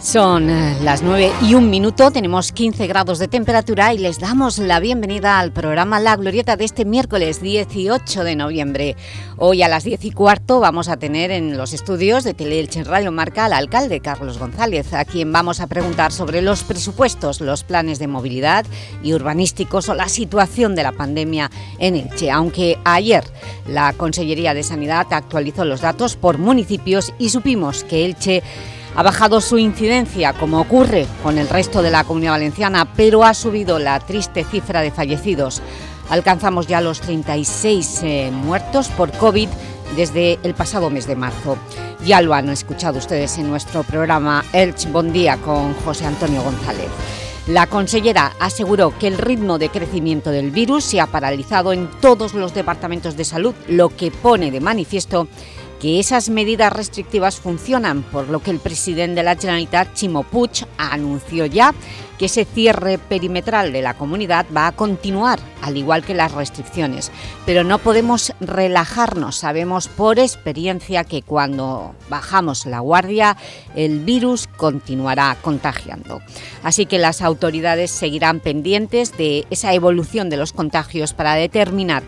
Son eh, las 9 y un minuto, tenemos 15 grados de temperatura y les damos la bienvenida al programa La Glorieta de este miércoles 18 de noviembre. Hoy a las 10 y cuarto vamos a tener en los estudios de Teleelche Radio Marca al alcalde Carlos González, a quien vamos a preguntar sobre los presupuestos, los planes de movilidad y urbanísticos o la situación de la pandemia en Elche. Aunque ayer la Consellería de Sanidad actualizó los datos por municipios y supimos que Elche ha bajado su incidencia, como ocurre con el resto de la Comunidad Valenciana, pero ha subido la triste cifra de fallecidos. Alcanzamos ya los 36 eh, muertos por COVID desde el pasado mes de marzo. Ya lo han escuchado ustedes en nuestro programa Elch Bon Día con José Antonio González. La consellera aseguró que el ritmo de crecimiento del virus se ha paralizado en todos los departamentos de salud, lo que pone de manifiesto que esas medidas restrictivas funcionan, por lo que el presidente de la Generalitat, Chimo Puig, anunció ya que ese cierre perimetral de la comunidad va a continuar, al igual que las restricciones. Pero no podemos relajarnos, sabemos por experiencia que cuando bajamos la guardia, el virus continuará contagiando. Así que las autoridades seguirán pendientes de esa evolución de los contagios para determinar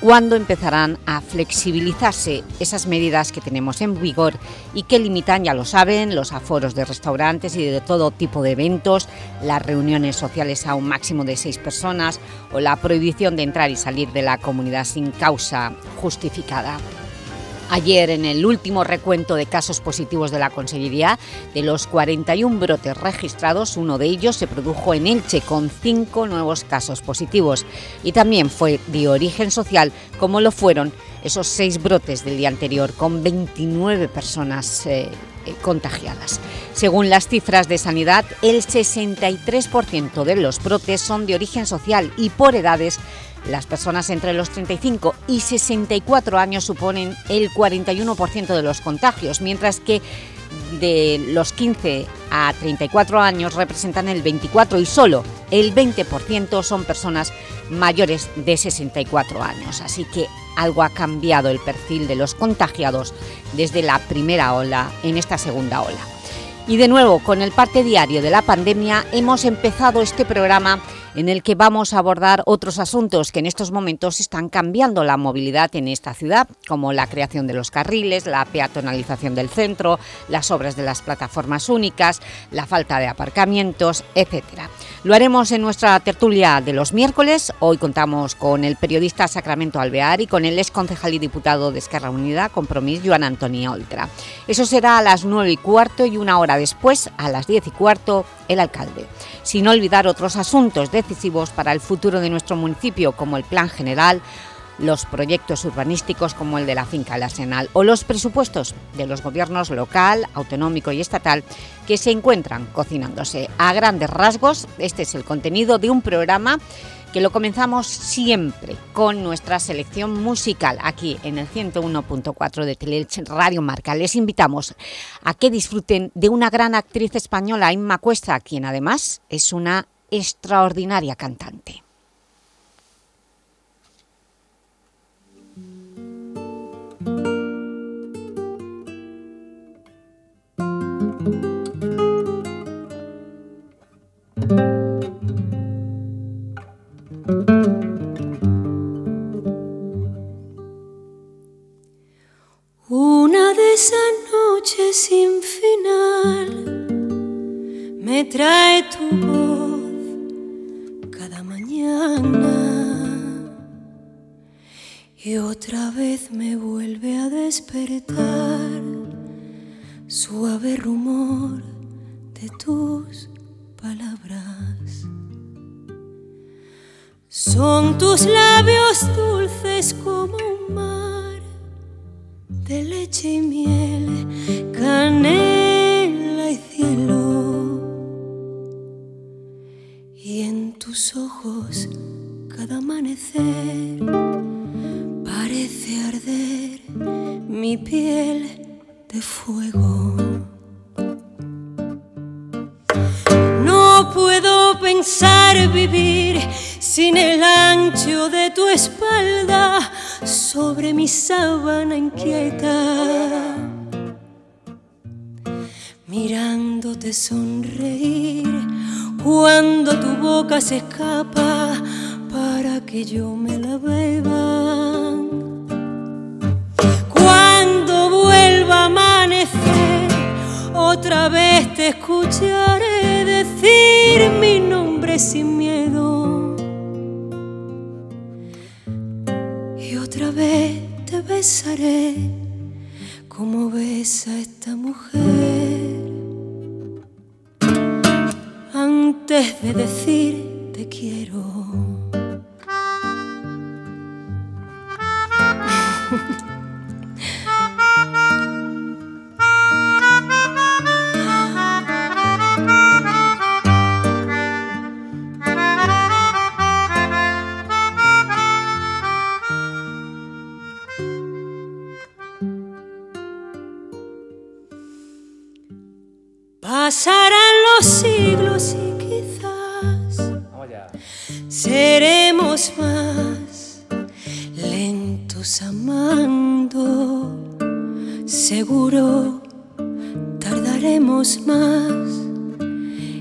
cuándo empezarán a flexibilizarse esas medidas que tenemos en vigor y que limitan, ya lo saben, los aforos de restaurantes y de todo tipo de eventos, las reuniones sociales a un máximo de seis personas o la prohibición de entrar y salir de la comunidad sin causa justificada. Ayer, en el último recuento de casos positivos de la Consellería, de los 41 brotes registrados, uno de ellos se produjo en Elche, con cinco nuevos casos positivos. Y también fue de origen social, como lo fueron esos seis brotes del día anterior, con 29 personas eh, eh, contagiadas. Según las cifras de Sanidad, el 63% de los brotes son de origen social y por edades las personas entre los 35 y 64 años suponen el 41% de los contagios, mientras que de los 15 a 34 años representan el 24 y solo el 20% son personas mayores de 64 años. Así que algo ha cambiado el perfil de los contagiados desde la primera ola en esta segunda ola. Y de nuevo, con el parte diario de la pandemia, hemos empezado este programa en el que vamos a abordar otros asuntos que en estos momentos están cambiando la movilidad en esta ciudad, como la creación de los carriles, la peatonalización del centro, las obras de las plataformas únicas, la falta de aparcamientos, etc. Lo haremos en nuestra tertulia de los miércoles. Hoy contamos con el periodista Sacramento Alvear y con el ex concejal y diputado de Esquerra Unida, Compromís, Joan Antonio Oltra. Eso será a las nueve y cuarto y una hora después, a las diez y cuarto, el alcalde. Sin olvidar otros asuntos decisivos para el futuro de nuestro municipio, como el Plan General, los proyectos urbanísticos como el de la finca El Arsenal o los presupuestos de los gobiernos local, autonómico y estatal que se encuentran cocinándose. A grandes rasgos, este es el contenido de un programa que lo comenzamos siempre con nuestra selección musical aquí en el 101.4 de Teleelch Radio Marca. Les invitamos a que disfruten de una gran actriz española, Inma Cuesta, quien además es una extraordinaria cantante. Me trae tu voz cada mañana y otra vez me vuelve a despertar suave rumor de tus palabras. Son tus labios dulces como un mar de leche y miel, canela tus ojos cada amanecer parece arder mi piel de fuego. vivir sin el ancho de tu espalda sobre mi sábana inquieta. Mirándote sonreír cuando tu boca se escapa para que yo me la beba. Cuando vuelva a amanecer, otra vez te escucharé decir mi nombre sin miedo. Y otra vez te besaré como besa esta mujer. Antes de decir te quiero. Pasarán los siglos seremos más lentos amando. Seguro tardaremos más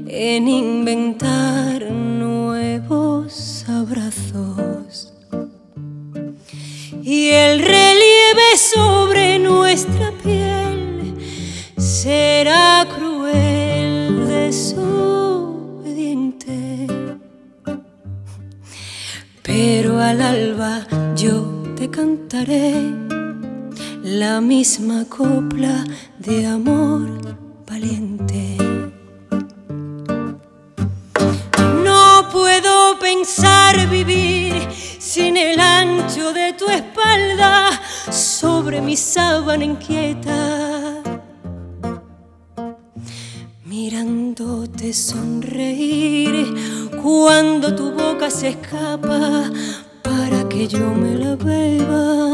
en inventar nuevos abrazos. Y el relieve sobre nuestra piel será cruel, desobediente. Pero al alba yo te cantaré la misma copla de amor valiente. No puedo pensar vivir sin el ancho de tu espalda sobre mi sábana inquieta. Mirándote sonreír cuando tu boca se escapa para que yo me la beba.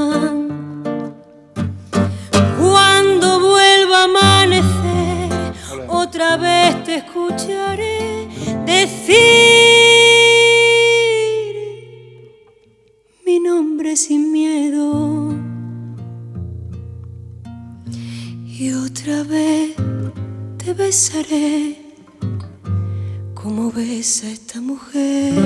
Besaré como besa esta mujer.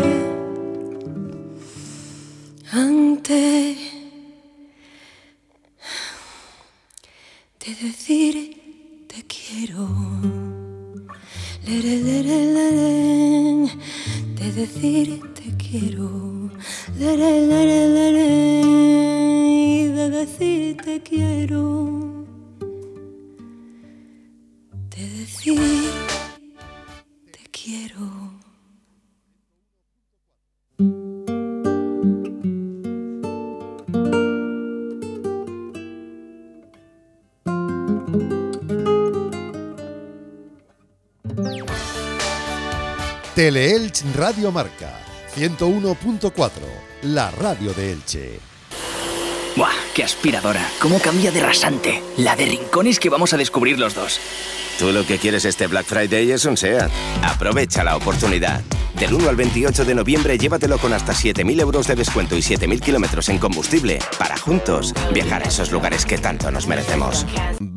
Teleelch Radio Marca 101.4, la radio de Elche. ¡Buah! ¡Qué aspiradora! ¿Cómo cambia de rasante? La de rincones que vamos a descubrir los dos. Tú lo que quieres este Black Friday es un SEAT. Aprovecha la oportunidad. Del 1 al 28 de noviembre llévatelo con hasta 7.000 euros de descuento y 7.000 kilómetros en combustible para juntos viajar a esos lugares que tanto nos merecemos.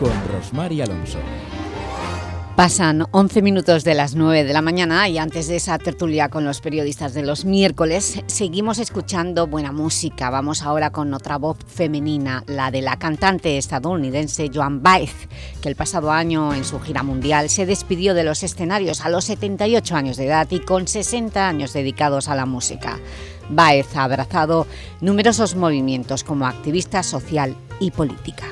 con Rosmar y Alonso. Pasan 11 minutos de las 9 de la mañana y antes de esa tertulia con los periodistas de los miércoles, seguimos escuchando buena música. Vamos ahora con otra voz femenina, la de la cantante estadounidense Joan Baez, que el pasado año en su gira mundial se despidió de los escenarios a los 78 años de edad y con 60 años dedicados a la música. Baez ha abrazado numerosos movimientos como activista social y política.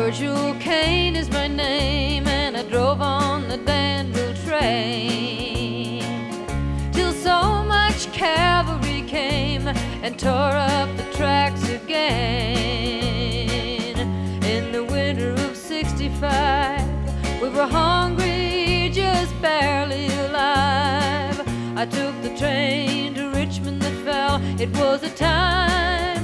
Virgil Kane is my name, and I drove on the Danville train till so much cavalry came and tore up the tracks again. In the winter of 65, we were hungry, just barely alive. I took the train to Richmond that fell. It was a time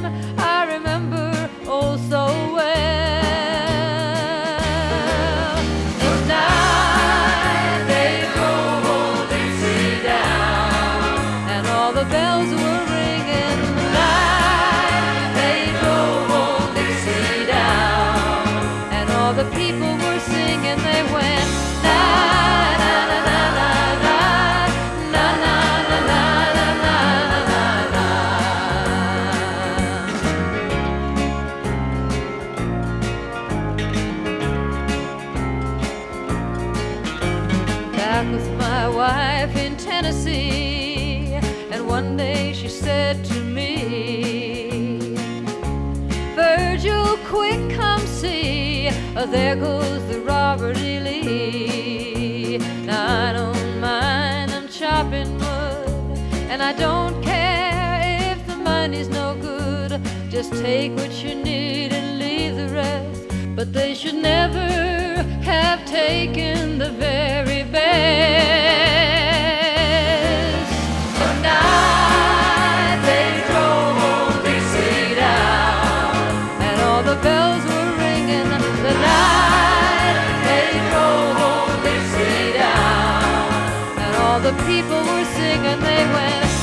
there goes the Robert E. Lee. Now I don't mind, I'm chopping wood, and I don't care if the money's no good. Just take what you need and leave the rest. But they should never have taken the very best. when they went.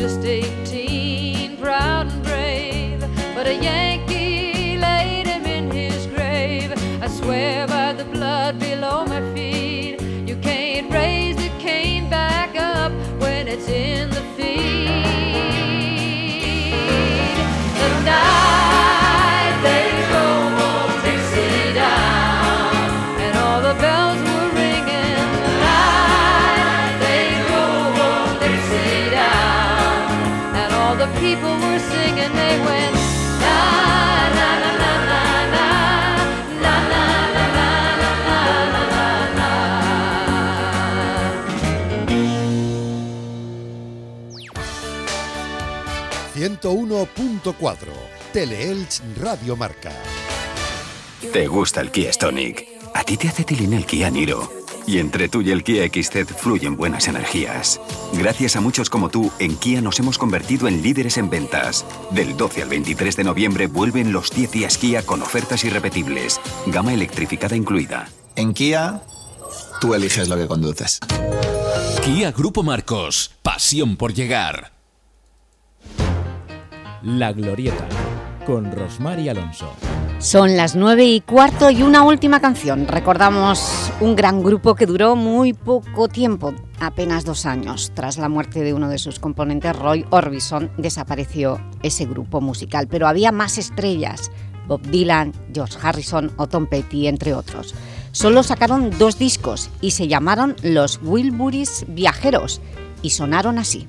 Just 18, proud and brave, but a Yankee laid him in his grave. I swear by the blood below my feet, you can't raise the cane back up when it's in the feed. The night ...101.4... Teleelch Radio Marca. ¿Te gusta el Kia Stonic? A ti te hace tilín el Kia Niro. Y entre tú y el Kia XZ fluyen buenas energías. Gracias a muchos como tú, en Kia nos hemos convertido en líderes en ventas. Del 12 al 23 de noviembre vuelven los 10 días Kia con ofertas irrepetibles. Gama electrificada incluida. En Kia, tú eliges lo que conduces. Kia Grupo Marcos. Pasión por llegar. La Glorieta, con Rosmar Alonso. Son las nueve y cuarto y una última canción. Recordamos un gran grupo que duró muy poco tiempo, apenas dos años. Tras la muerte de uno de sus componentes, Roy Orbison, desapareció ese grupo musical. Pero había más estrellas, Bob Dylan, George Harrison o Tom Petty, entre otros. Solo sacaron dos discos y se llamaron Los Wilburys Viajeros y sonaron así.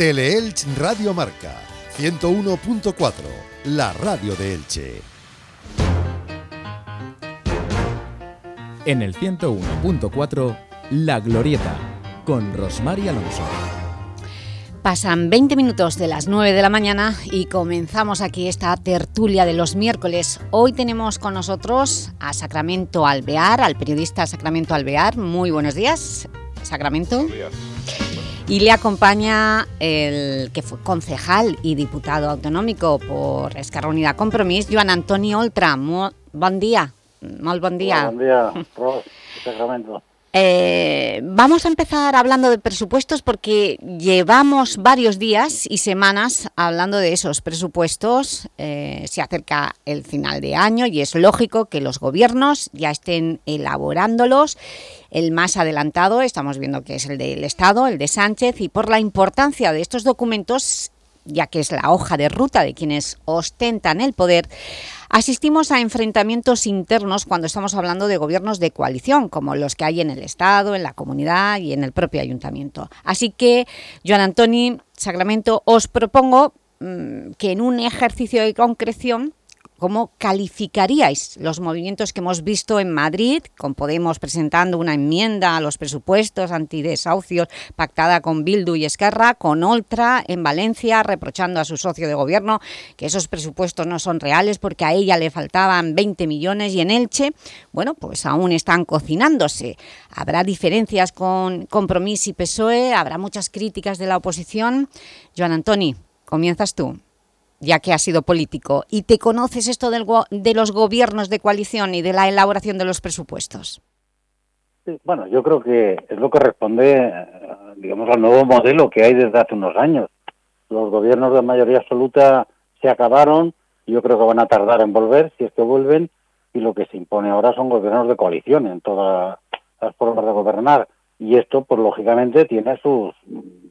Teleelch Radio Marca 101.4, la radio de Elche. En el 101.4, La Glorieta, con Rosmar Alonso. Pasan 20 minutos de las 9 de la mañana y comenzamos aquí esta tertulia de los miércoles. Hoy tenemos con nosotros a Sacramento Alvear, al periodista Sacramento Alvear. Muy buenos días, Sacramento. Y le acompaña el que fue concejal y diputado autonómico por Esquerra Unida Compromís, Joan Antoni Oltra. Mo- bon dia. Molt bon dia. Bon dia, Ros, Sacramento. Eh, vamos a empezar hablando de presupuestos porque llevamos varios días y semanas hablando de esos presupuestos. Eh, se acerca el final de año y es lógico que los gobiernos ya estén elaborándolos. El más adelantado estamos viendo que es el del Estado, el de Sánchez, y por la importancia de estos documentos, ya que es la hoja de ruta de quienes ostentan el poder, Asistimos a enfrentamientos internos cuando estamos hablando de gobiernos de coalición, como los que hay en el Estado, en la comunidad y en el propio ayuntamiento. Así que, Joan Antoni Sacramento, os propongo mm, que en un ejercicio de concreción ¿Cómo calificaríais los movimientos que hemos visto en Madrid, con Podemos presentando una enmienda a los presupuestos antidesahucios pactada con Bildu y Esquerra, con Oltra en Valencia reprochando a su socio de gobierno que esos presupuestos no son reales porque a ella le faltaban 20 millones y en Elche, bueno, pues aún están cocinándose. Habrá diferencias con Compromís y PSOE, habrá muchas críticas de la oposición. Joan Antoni, comienzas tú ya que has sido político, y te conoces esto del de los gobiernos de coalición y de la elaboración de los presupuestos. Bueno, yo creo que es lo que responde, eh, digamos, al nuevo modelo que hay desde hace unos años. Los gobiernos de mayoría absoluta se acabaron, yo creo que van a tardar en volver, si es que vuelven, y lo que se impone ahora son gobiernos de coalición en todas las formas de gobernar. Y esto, pues lógicamente, tiene sus,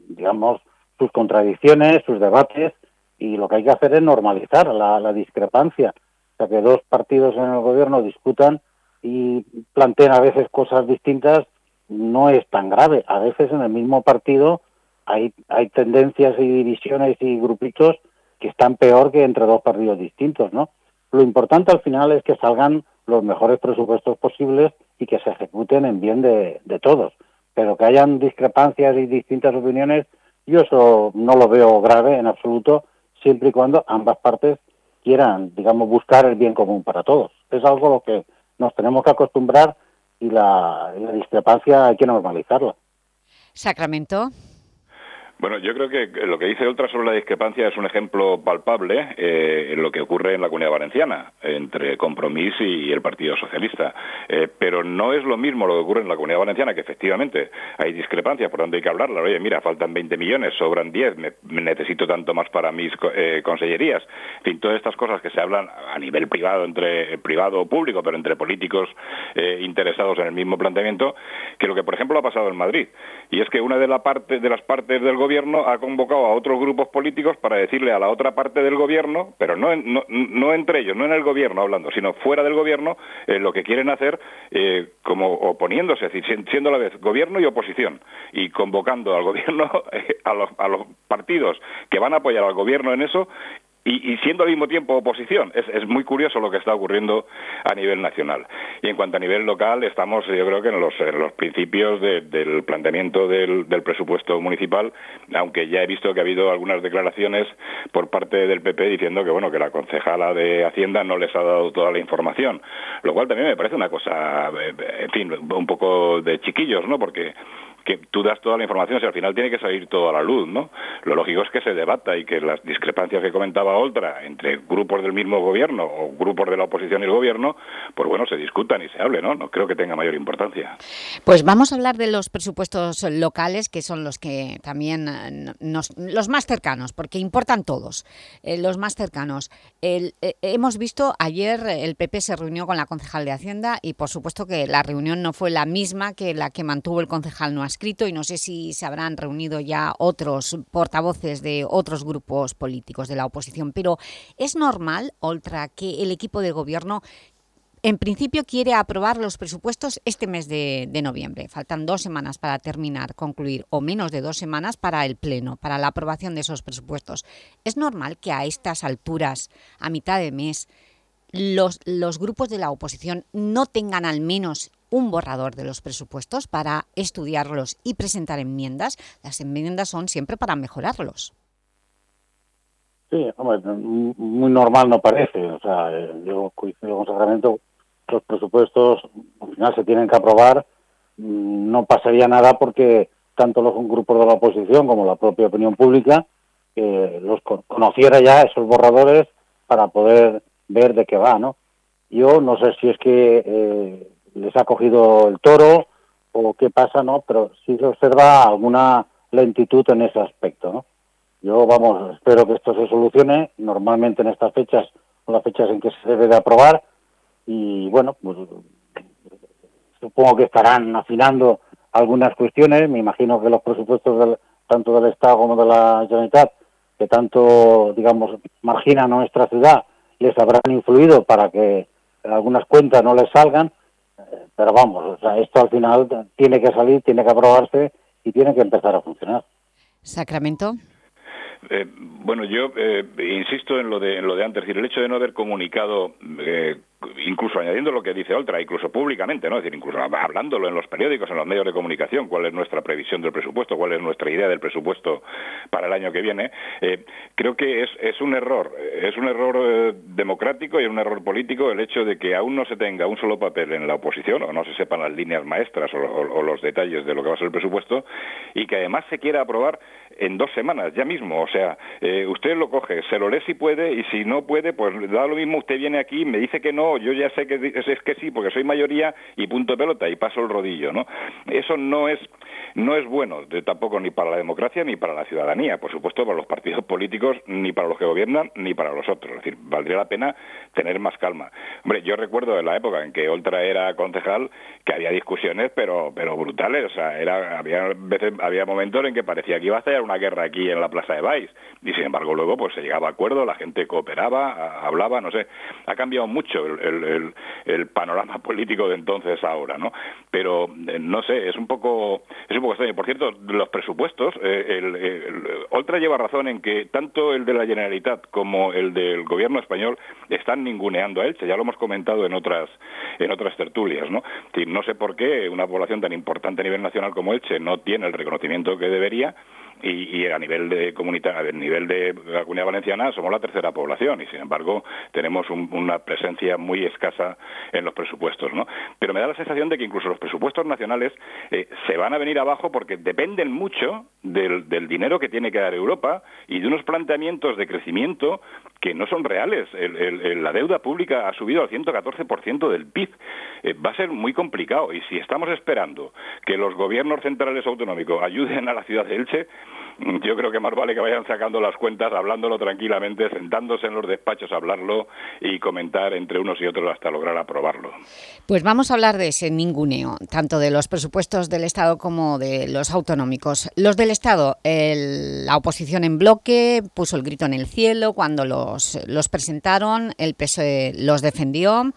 digamos, sus contradicciones, sus debates, y lo que hay que hacer es normalizar la, discrepancia. O sea, que dos partidos en el gobierno discutan y planteen a veces cosas distintas no es tan grave. A veces en el mismo partido hay, hay tendencias y divisiones y grupitos que están peor que entre dos partidos distintos, ¿no? Lo importante al final es que salgan los mejores presupuestos posibles y que se ejecuten en bien de todos. Pero que hayan discrepancias y distintas opiniones, yo eso no lo veo grave en absoluto, siempre y cuando ambas partes quieran, digamos, buscar el bien común para todos. Es algo a lo que nos tenemos que acostumbrar y la, la discrepancia hay que normalizarla. Sacramento. Bueno, yo creo que lo que dice Oltra sobre la discrepancia es un ejemplo palpable eh, en lo que ocurre en la Comunidad Valenciana entre Compromís y el Partido Socialista. Eh, pero no es lo mismo lo que ocurre en la Comunidad Valenciana, que efectivamente hay discrepancias, por tanto hay que hablarla. Oye, mira, faltan 20 millones, sobran 10, me, necesito tanto más para mis eh, consellerías. En fin, todas estas cosas que se hablan a nivel privado, entre privado o público, pero entre políticos eh, interesados en el mismo planteamiento, que lo que, por ejemplo, ha pasado en Madrid. Y es que una de, la parte, de las partes del gobierno ha convocado a otros grupos políticos para decirle a la otra parte del gobierno, pero no, en- no, no entre ellos, no en el gobierno hablando, sino fuera del gobierno, eh, lo que quieren hacer eh, como oponiéndose, es decir, sien- siendo a la vez gobierno y oposición, y convocando al gobierno, eh, a, los, a los partidos que van a apoyar al gobierno en eso, y, siendo al mismo tiempo oposición. Es, es muy curioso lo que está ocurriendo a nivel nacional. Y en cuanto a nivel local, estamos yo creo que en los, los principios de- del planteamiento del, del presupuesto municipal, aunque ya he visto que ha habido algunas declaraciones por parte del PP diciendo que bueno que la concejala de Hacienda no les ha dado toda la información, lo cual también me parece una cosa, eh, en fin, un poco de chiquillos, ¿no? Porque que tú das toda la información, si al final tiene que salir todo a la luz, ¿no? Lo lógico es que se debata y que las discrepancias que comentaba Oltra entre grupos del mismo gobierno o grupos de la oposición y el gobierno, pues bueno, se discutan y se hable, ¿no? No creo que tenga mayor importancia. Pues vamos a hablar de los presupuestos locales, que son los que también eh, nos, los más cercanos, porque importan todos, eh, los más cercanos. Eh, hemos visto ayer el PP se reunió con la concejal de Hacienda y por supuesto que la reunión no fue la misma que la que mantuvo el concejal no escrito y no sé si se habrán reunido ya otros portavoces de otros grupos políticos de la oposición, pero ¿es normal, Oltra, que el equipo de gobierno en principio quiere aprobar los presupuestos este mes de, de noviembre. Faltan dos semanas para terminar, concluir, o menos de dos semanas para el Pleno, para la aprobación de esos presupuestos. ¿Es normal que a estas alturas, a mitad de mes, los, los grupos de la oposición no tengan al menos un borrador de los presupuestos para estudiarlos y presentar enmiendas? Las enmiendas son siempre para mejorarlos. Sí, hombre, muy normal no parece. O sea, yo coincido con Sacramento, los presupuestos al final se tienen que aprobar. Mm, No pasaría nada porque tanto los grupos de la oposición como la propia opinión pública eh, los co- conociera ya esos borradores para poder ver de qué va, ¿no? Yo no sé si es que eh, les ha cogido el toro o qué pasa, ¿no? Pero sí se observa alguna lentitud en ese aspecto, ¿no? Yo, vamos, espero que esto se solucione. Normalmente en estas fechas son las fechas en que se debe de aprobar y, bueno, pues supongo que estarán afinando algunas cuestiones. Me imagino que los presupuestos del- tanto del Estado como de la Generalitat, que tanto, digamos, marginan nuestra ciudad les habrán influido para que algunas cuentas no les salgan, eh, pero vamos, o sea, esto al final tiene que salir, tiene que aprobarse y tiene que empezar a funcionar. Sacramento. Eh, bueno, yo eh, insisto en lo de en lo de antes, es decir, el hecho de no haber comunicado, eh, incluso añadiendo lo que dice Oltra, incluso públicamente, no, es decir, incluso hablándolo en los periódicos, en los medios de comunicación, cuál es nuestra previsión del presupuesto, cuál es nuestra idea del presupuesto para el año que viene, eh, creo que es, es un error, es un error eh, democrático y un error político el hecho de que aún no se tenga un solo papel en la oposición o no se sepan las líneas maestras o, o- los detalles de lo que va a ser el presupuesto y que además se quiera aprobar en dos semanas, ya mismo. O sea, eh, usted lo coge, se lo lee si puede y si no puede, pues da lo mismo, usted viene aquí, me dice que no, yo ya sé que es, es que sí, porque soy mayoría y punto pelota y paso el rodillo, ¿no? Eso no es no es bueno de- tampoco ni para la democracia ni para la ciudadanía, por supuesto para los partidos políticos, ni para los que gobiernan ni para los otros. Es decir, valdría la pena tener más calma. Hombre, yo recuerdo de la época en que Oltra era concejal que había discusiones, pero pero brutales. O sea, era, había veces, había momentos en que parecía que iba a estallar una guerra aquí en la Plaza de Baix. Y sin embargo luego pues se llegaba a acuerdo, la gente cooperaba, hablaba, no sé. Ha cambiado mucho el, el- el- el panorama político de entonces ahora, ¿no? Pero eh, no sé, es un poco es un poco extraño. Por cierto, los presupuestos, eh, Oltra lleva razón en que tanto el de la Generalitat como el del gobierno español están ninguneando a Elche, ya lo hemos comentado en otras en otras tertulias, ¿no? No sé por qué una población tan importante a nivel nacional como Elche no tiene el reconocimiento que debería y, y a nivel de comunidad, a nivel de la comunidad valenciana somos la tercera población y sin embargo tenemos un- una presencia muy escasa en los presupuestos, ¿no? Pero me da la sensación de que incluso los presupuestos nacionales eh, se van a venir abajo porque dependen mucho del, dinero que tiene que dar Europa y de unos planteamientos de crecimiento que no son reales. La deuda pública ha subido al 114% del PIB. Eh, va a ser muy complicado y si estamos esperando que los gobiernos centrales autonómicos ayuden a la ciudad de Elche, yo creo que más vale que vayan sacando las cuentas, hablándolo tranquilamente, sentándose en los despachos a hablarlo y comentar entre unos y otros hasta lograr aprobarlo. Pues vamos a hablar de ese ninguneo, tanto de los presupuestos del Estado como de los autonómicos. Los del Estado, el- la oposición en bloque puso el grito en el cielo cuando los, los presentaron, el PSOE los defendió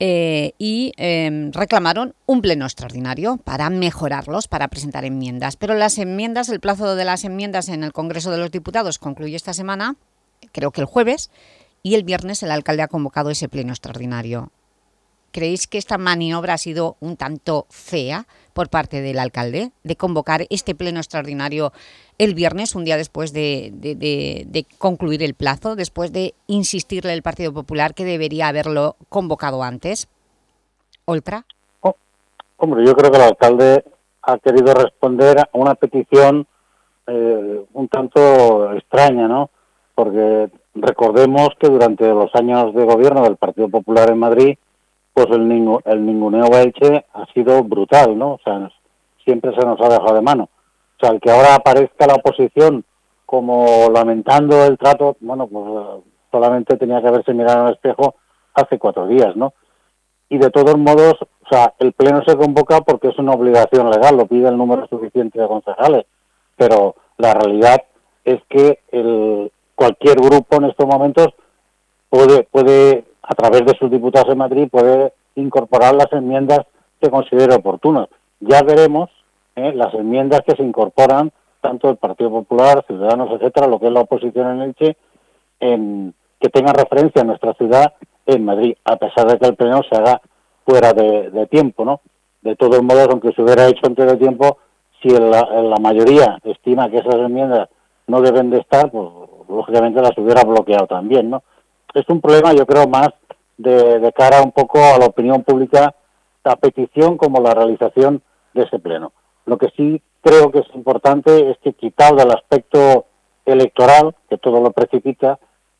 eh, y eh, reclamaron un pleno extraordinario para mejorarlos, para presentar enmiendas. Pero las enmiendas, el plazo de las enmiendas en el Congreso de los Diputados concluye esta semana, creo que el jueves, y el viernes el alcalde ha convocado ese pleno extraordinario. ¿Creéis que esta maniobra ha sido un tanto fea por parte del alcalde de convocar este pleno extraordinario el viernes, un día después de, concluir el plazo, después de insistirle el Partido Popular que debería haberlo convocado antes? ¿Oltra? Hombre, yo creo que el alcalde ha querido responder a una petición eh, un tanto extraña, ¿no? Porque recordemos que durante los años de gobierno del Partido Popular en Madrid, pues el, ningu- el ninguneo Elche ha sido brutal, ¿no? O sea, siempre se nos ha dejado de mano. O sea, el que ahora aparezca la oposición como lamentando el trato, bueno, pues eh, solamente tenía que haberse mirado al espejo hace cuatro días, ¿no? y de todos modos, o sea, el pleno se convoca porque es una obligación legal, lo pide el número suficiente de concejales, pero la realidad es que el, cualquier grupo en estos momentos puede, puede, a través de sus diputados en Madrid, puede incorporar las enmiendas que considere oportunas. Ya veremos ¿eh? las enmiendas que se incorporan, tanto el Partido Popular, Ciudadanos, etcétera, lo que es la oposición en Elche, en, que tenga referencia a nuestra ciudad en Madrid, a pesar de que el pleno se haga fuera de, de tiempo, ¿no? De todos modos, aunque se hubiera hecho antes de tiempo, si la, la mayoría estima que esas enmiendas no deben de estar, pues lógicamente las hubiera bloqueado también, ¿no? Es un problema, yo creo, más de, de cara un poco a la opinión pública, la petición como la realización de ese pleno. Lo que sí creo que es importante es que quitado del aspecto electoral, que todo lo precipita,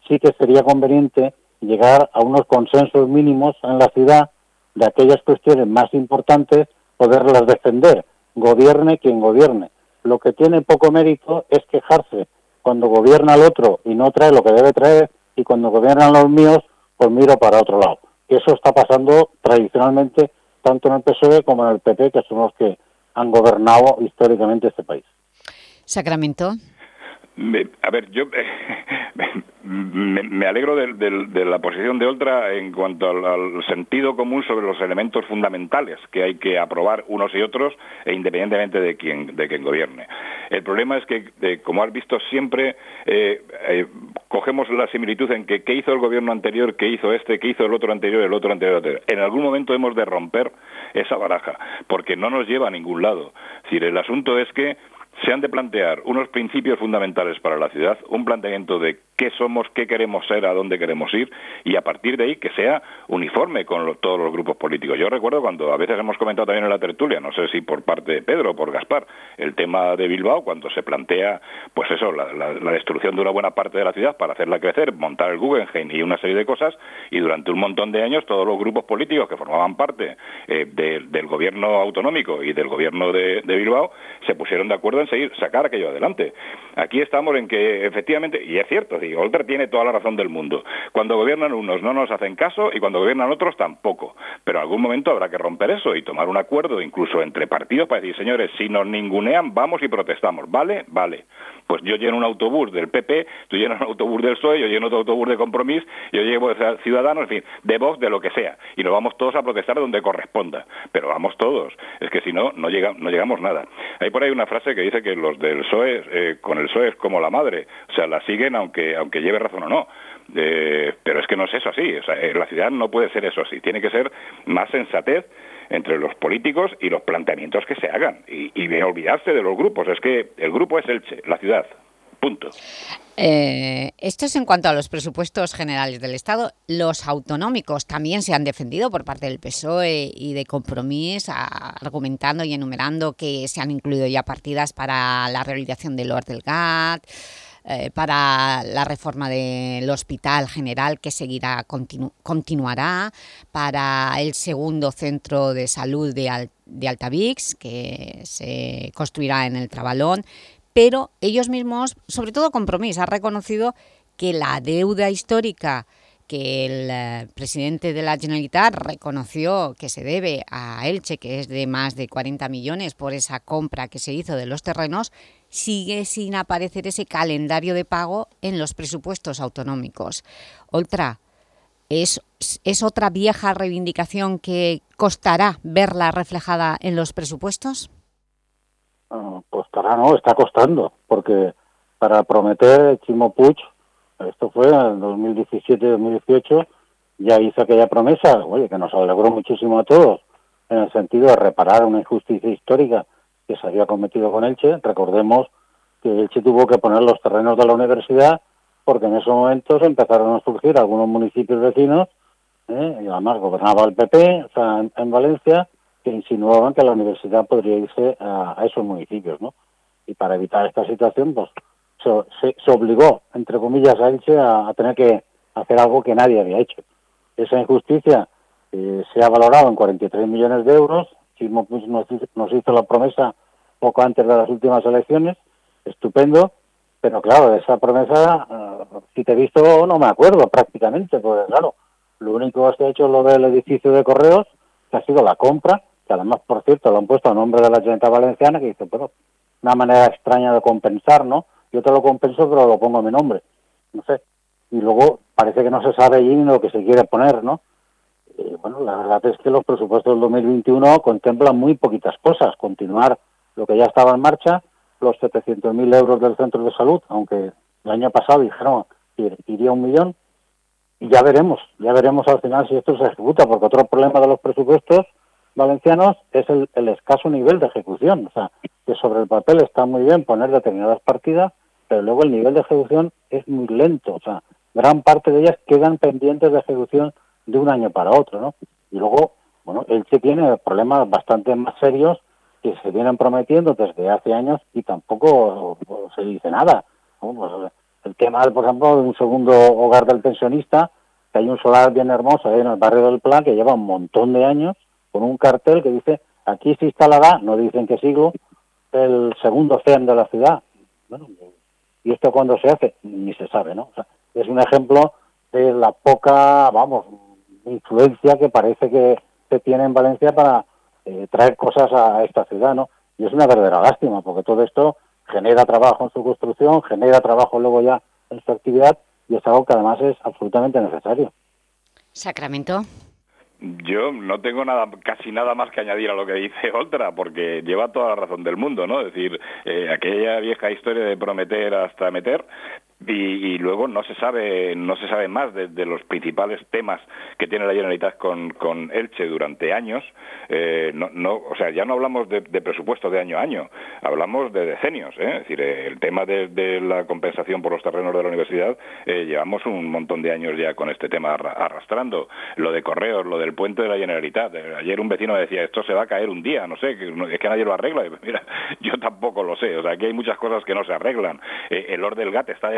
sí que sería conveniente llegar a unos consensos mínimos en la ciudad de aquellas cuestiones más importantes, poderlas defender, gobierne quien gobierne. Lo que tiene poco mérito es quejarse cuando gobierna el otro y no trae lo que debe traer, y cuando gobiernan los míos, pues miro para otro lado. Eso está pasando tradicionalmente tanto en el PSOE como en el PP, que son los que han gobernado históricamente este país. Sacramento. Me- A ver, yo me, me, alegro del- de, la posición de Oltra en cuanto al, al sentido común sobre los elementos fundamentales que hay que aprobar unos y otros, e independientemente de quién, de quién gobierne. El problema es que, eh, como has visto siempre, eh, eh, cogemos la similitud en que qué hizo el gobierno anterior, qué hizo este, qué hizo el otro anterior, el otro anterior, anterior. En algún momento hemos de romper esa baraja, porque no nos lleva a ningún lado. Es decir, el asunto es que se han de plantear unos principios fundamentales para la ciudad, un planteamiento de qué somos, qué queremos ser, a dónde queremos ir, y a partir de ahí que sea uniforme con todos los grupos políticos. Yo recuerdo cuando a veces hemos comentado también en la tertulia, no sé si por parte de Pedro o por Gaspar, el tema de Bilbao, cuando se plantea, pues eso, la, destrucción de una buena parte de la ciudad para hacerla crecer, montar el Guggenheim y una serie de cosas, y durante un montón de años todos los grupos políticos que formaban parte eh, de- del gobierno autonómico y del gobierno de Bilbao se pusieron de acuerdo en seguir, sacar aquello adelante. Aquí estamos en que efectivamente, y es cierto, digo, Oltra tiene toda la razón del mundo. Cuando gobiernan unos no nos hacen caso y cuando gobiernan otros tampoco. Pero en algún momento habrá que romper eso y tomar un acuerdo incluso entre partidos para decir, señores, si nos ningunean, vamos y protestamos. ¿Vale? Vale. Pues yo lleno un autobús del PP, tú llenas un autobús del PSOE, yo lleno otro autobús de Compromís, yo llevo de Ciudadanos, en fin, de Vox, de lo que sea. Y nos vamos todos a protestar donde corresponda. Pero vamos todos. Es que si no, no, llega, no llegamos nada. Hay por ahí una frase que dice que los del PSOE, eh, con el PSOE es como la madre. O sea, la siguen aunque, aunque lleve razón o no. Eh, pero es que no es eso así. O sea, eh, la ciudad no puede ser eso así. Tiene que ser más sensatez entre los políticos y los planteamientos que se hagan. Y, y olvidarse de los grupos. Es que el grupo es Elche, la ciudad. Punto. Eh, esto es en cuanto a los presupuestos generales del Estado. Los autonómicos también se han defendido por parte del PSOE y de Compromís, argumentando y enumerando que se han incluido ya partidas para la rehabilitación del Lord del Gat, eh, para la reforma del Hospital General que seguirá, continu- continuará, para el segundo centro de salud de, Al- de Altavix, que se construirá en el Trabalón, pero ellos mismos, sobre todo Compromís, ha reconocido que la deuda histórica que el eh, presidente de la Generalitat reconoció que se debe a Elche, que es de más de 40 millones por esa compra que se hizo de los terrenos, sigue sin aparecer ese calendario de pago en los presupuestos autonómicos. Oltra, ¿es, ¿es otra vieja reivindicación que costará verla reflejada en los presupuestos? Ah, costará, no, está costando, porque para prometer Chimo Puig, esto fue en 2017-2018, ya hizo aquella promesa, oye, que nos alegró muchísimo a todos, en el sentido de reparar una injusticia histórica que se había cometido con Elche. Recordemos que Elche tuvo que poner los terrenos de la universidad porque en esos momentos empezaron a surgir algunos municipios vecinos, ¿eh? y además gobernaba el PP, o sea, en, en Valencia, que insinuaban que la universidad podría irse a, esos municipios, ¿no? Y para evitar esta situación, pues se, se- obligó, entre comillas, a Elche a, a tener que hacer algo que nadie había hecho. Esa injusticia eh, se ha valorado en 43 millones de euros. Chimo Puig nos, nos hizo la promesa poco antes de las últimas elecciones, estupendo, pero claro, esa promesa, eh, si te he visto, no me acuerdo prácticamente, porque claro, lo único que ha hecho es lo del edificio de correos, que ha sido la compra, que además, por cierto, lo han puesto a nombre de la Generalitat Valenciana, que dice, bueno, una manera extraña de compensar, ¿no? Yo te lo compenso, pero lo pongo a mi nombre, no sé. Y luego parece que no se sabe allí lo que se quiere poner, ¿no? Eh, bueno, la verdad es que los presupuestos del 2021 contemplan muy poquitas cosas. Continuar lo que ya estaba en marcha, los 700.000 euros del centro de salud, aunque el año pasado dijeron que iría un millón, y ya veremos, ya veremos al final si esto se ejecuta, porque otro problema de los presupuestos valencianos es el, el escaso nivel de ejecución. O sea, que sobre el papel está muy bien poner determinadas partidas, pero luego el nivel de ejecución es muy lento. O sea, gran parte de ellas quedan pendientes de ejecución de un año para otro, ¿no? Y luego, bueno, Elche tiene problemas bastante más serios que se vienen prometiendo desde hace años y tampoco pues, se dice nada. Pues, el tema, por ejemplo, de un segundo hogar del pensionista, que hay un solar bien hermoso ahí en el barrio del Plan que lleva un montón de años con un cartel que dice aquí se instalará, no dicen qué siglo, el segundo CEM de la ciudad. Bueno, ¿y esto cuándo se hace? Ni se sabe, ¿no? O sea, es un ejemplo de la poca, vamos, influencia que parece que se tiene en Valencia para eh, traer cosas a esta ciudad, ¿no? Y es una verdadera lástima, porque todo esto genera trabajo en su construcción, genera trabajo luego ya en su actividad, y es algo que además es absolutamente necesario. Sacramento. Yo no tengo nada, casi nada más que añadir a lo que dice Oltra, porque lleva toda la razón del mundo, ¿no? Es decir, eh, aquella vieja historia de prometer hasta meter, y, y luego no se sabe no se sabe más de, los principales temas que tiene la Generalitat con, con Elche durante años. Eh, no, no o sea ya no hablamos de, de presupuesto de año a año hablamos de decenios ¿eh? es decir eh, el tema de, la compensación por los terrenos de la universidad eh, llevamos un montón de años ya con este tema arra- arrastrando. Lo de correos lo del puente de la Generalitat Eh, ayer un vecino decía esto se va a caer un día no sé que es que nadie lo arregla Y, mira yo tampoco lo sé o sea aquí hay muchas cosas que no se arreglan. El Or del Gat está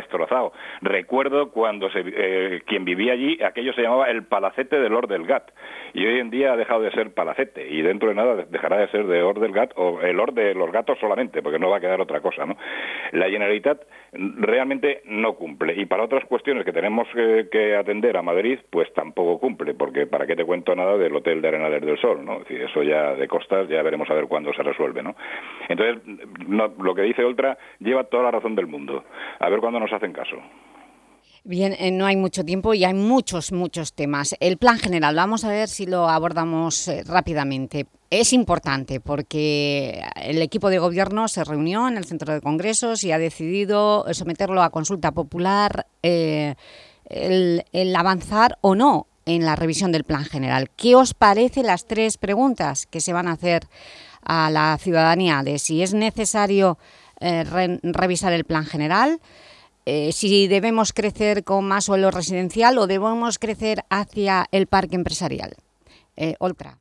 recuerdo cuando se, eh, quien vivía allí aquello se llamaba el palacete del Or del Gat y hoy en día ha dejado de ser palacete y dentro de nada dejará de ser de Or del Gat o el Or de los gatos solamente porque no va a quedar otra cosa ¿no? la Generalitat realmente no cumple y para otras cuestiones que tenemos que, que atender a Madrid pues tampoco cumple porque para qué te cuento nada del Hotel de Arenales del Sol ¿no? Eso ya de costas ya veremos a ver cuándo se resuelve ¿no? entonces no, lo que dice Oltra lleva toda la razón del mundo a ver cuándo nos hacen caso Bien, eh, no hay mucho tiempo y hay muchos, muchos temas. El plan general, vamos a ver si lo abordamos eh, rápidamente. Es importante porque el equipo de gobierno se reunió en el centro de congresos y ha decidido someterlo a consulta popular eh, el, avanzar o no en la revisión del plan general. ¿Qué os parece las tres preguntas que se van a hacer a la ciudadanía de si es necesario eh, re- revisar el plan general? Eh, si debemos crecer con más suelo residencial o debemos crecer hacia el parque empresarial. Eh, Oltra.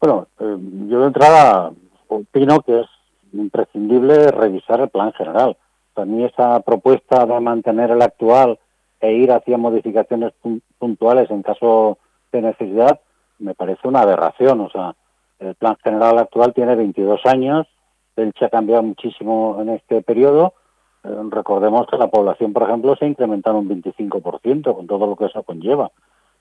Bueno, eh, yo de entrada opino que es imprescindible revisar el plan general. Para mí esa propuesta de mantener el actual e ir hacia modificaciones pun- puntuales en caso de necesidad me parece una aberración. O sea, el plan general actual tiene 22 años, Elche ha cambiado muchísimo en este periodo. Eh, recordemos que la población, por ejemplo, se ha incrementado un 25% con todo lo que eso conlleva.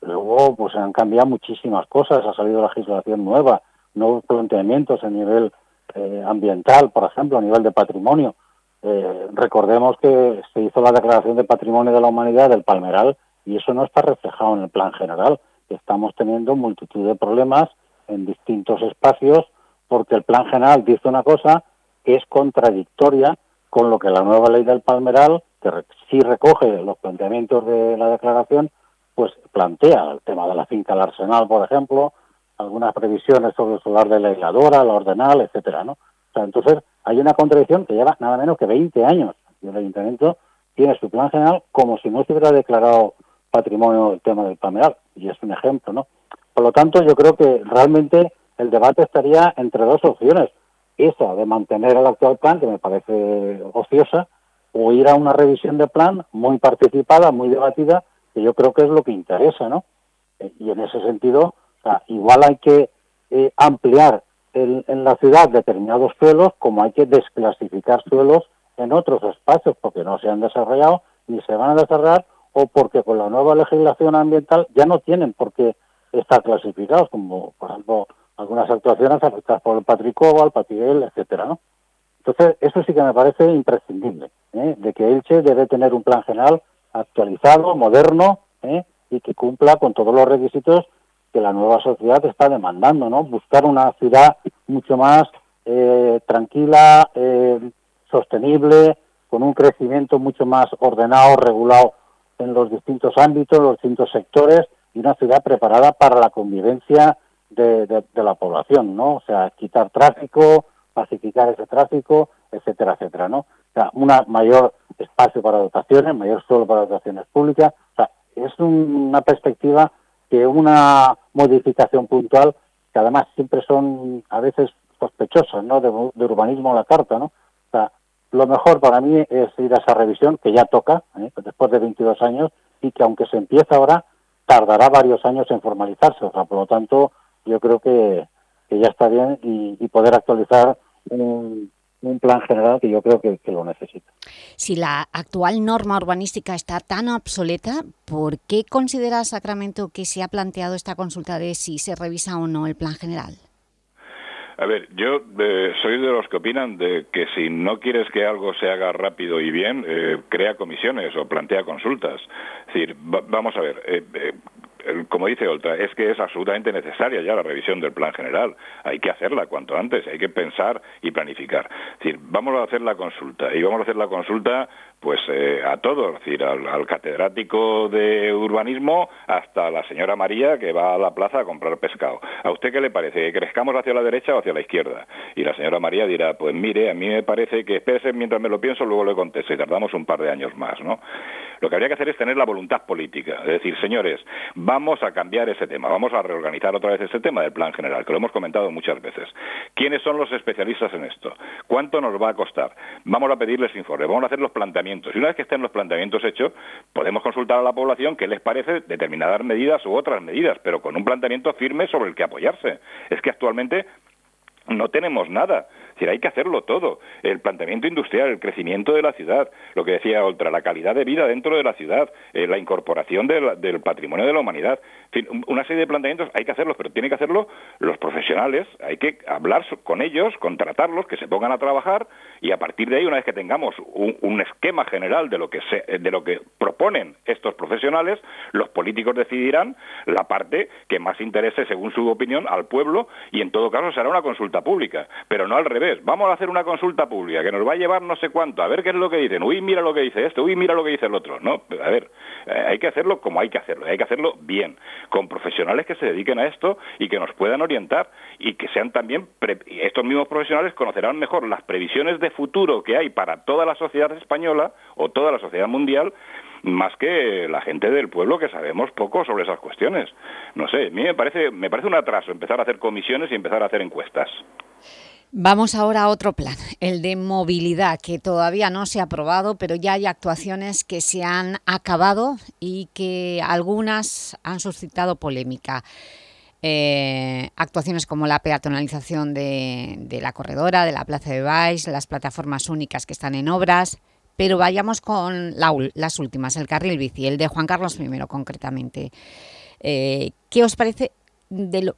Luego, pues han cambiado muchísimas cosas, ha salido legislación nueva, nuevos planteamientos a nivel eh, ambiental, por ejemplo, a nivel de patrimonio. Eh, recordemos que se hizo la declaración de patrimonio de la humanidad del Palmeral y eso no está reflejado en el plan general. Estamos teniendo multitud de problemas en distintos espacios porque el plan general dice una cosa que es contradictoria con lo que la nueva ley del Palmeral, que sí recoge los planteamientos de la declaración, pues plantea el tema de la finca del Arsenal, por ejemplo, algunas previsiones sobre el solar de la isladora, la ordenal, etcétera, ¿no? O sea, entonces hay una contradicción que lleva nada menos que 20 años y el ayuntamiento tiene su plan general como si no se hubiera declarado patrimonio el tema del Palmeral y es un ejemplo, ¿no? Por lo tanto, yo creo que realmente el debate estaría entre dos opciones. Esa de mantener el actual plan, que me parece ociosa, o ir a una revisión de plan muy participada, muy debatida, que yo creo que es lo que interesa, ¿no? Eh, Y en ese sentido, igual hay que eh, ampliar en la ciudad determinados suelos, como hay que desclasificar suelos en otros espacios porque no se han desarrollado ni se van a desarrollar o porque con la nueva legislación ambiental ya no tienen por qué estar clasificados, como por ejemplo algunas actuaciones afectadas por el Patricoba, el Patirel, etcétera, ¿no? Entonces, eso sí que me parece imprescindible, ¿eh? de que Elche debe tener un plan general actualizado, moderno, ¿eh? y que cumpla con todos los requisitos que la nueva sociedad está demandando, ¿no? Buscar una ciudad mucho más eh, tranquila, eh, sostenible, con un crecimiento mucho más ordenado, regulado en los distintos ámbitos, los distintos sectores, y una ciudad preparada para la convivencia de, la población, ¿no? O sea, quitar tráfico, pacificar ese tráfico, etcétera, etcétera, ¿no? O sea, una mayor espacio para dotaciones, mayor suelo para dotaciones públicas. O sea, es un- una perspectiva que una modificación puntual, que además siempre son a veces sospechosas, ¿no? De, urbanismo a la carta, ¿no? O sea, lo mejor para mí es ir a esa revisión, que ya toca, ¿eh? después de 22 años, y que aunque se empiece ahora, tardará varios años en formalizarse. O sea, por lo tanto, yo creo que, que ya está bien y, y poder actualizar un, un plan general que yo creo que, que lo necesita. Si la actual norma urbanística está tan obsoleta, ¿por qué considera Sacramento que se ha planteado esta consulta de si se revisa o no el plan general? A ver, yo eh, soy de los que opinan de que si no quieres que algo se haga rápido y bien, eh, crea comisiones o plantea consultas. Es decir, va- vamos a ver, eh, eh, como dice Oltra, es que es absolutamente necesaria ya la revisión del plan general. Hay que hacerla cuanto antes, hay que pensar y planificar. Es decir, vamos a hacer la consulta y vamos a hacer la consulta pues eh, a todos, es decir, al, al catedrático de urbanismo hasta la señora María que va a la plaza a comprar pescado. ¿A usted qué le parece? ¿Que crezcamos hacia la derecha o hacia la izquierda? Y la señora María dirá, pues mire, a mí me parece que espérese mientras me lo pienso, luego le contesto y tardamos un par de años más, ¿no? Lo que habría que hacer es tener la voluntad política, es decir, señores, vamos a cambiar ese tema, vamos a reorganizar otra vez ese tema del plan general, que lo hemos comentado muchas veces. ¿Quiénes son los especialistas en esto? ¿Cuánto nos va a costar? Vamos a pedirles informes, vamos a hacer los planteamientos. Y una vez que estén los planteamientos hechos, podemos consultar a la población qué les parece determinadas medidas u otras medidas, pero con un planteamiento firme sobre el que apoyarse. Es que actualmente no tenemos nada. Es decir, hay que hacerlo todo. El planteamiento industrial, el crecimiento de la ciudad, lo que decía Oltra, la calidad de vida dentro de la ciudad, eh, la incorporación del, patrimonio de la humanidad. En fin, un- una serie de planteamientos hay que hacerlos, pero tienen que hacerlo los profesionales. Hay que hablar con ellos, contratarlos, que se pongan a trabajar y a partir de ahí, una vez que tengamos un, un esquema general de lo que se- de lo que proponen estos profesionales, los políticos decidirán la parte que más interese, según su opinión, al pueblo y en todo caso será una pública, pero no al revés. Vamos a hacer una consulta pública que nos va a llevar no sé cuánto, a ver qué es lo que dicen. Uy, mira lo que dice este, uy, mira lo que dice el otro. No, a ver, eh, hay que hacerlo como hay que hacerlo, hay que hacerlo bien, con profesionales que se dediquen a esto y que nos puedan orientar y que sean también, pre- estos mismos profesionales conocerán mejor las previsiones de futuro que hay para toda la sociedad española o toda la sociedad mundial más que la gente del pueblo que sabemos poco sobre esas cuestiones. No sé, a mí me parece, me parece un atraso empezar a hacer comisiones y empezar a hacer encuestas. Vamos ahora a otro plan, el de movilidad, que todavía no se ha aprobado, pero ya hay actuaciones que se han acabado y que algunas han suscitado polémica. Eh, actuaciones como la peatonalización de, la corredora, de la Plaza de Baix, las plataformas únicas que están en obras, pero vayamos con la las últimas, el carril bici, el de Juan Carlos I concretamente. Eh, ¿Qué os parece de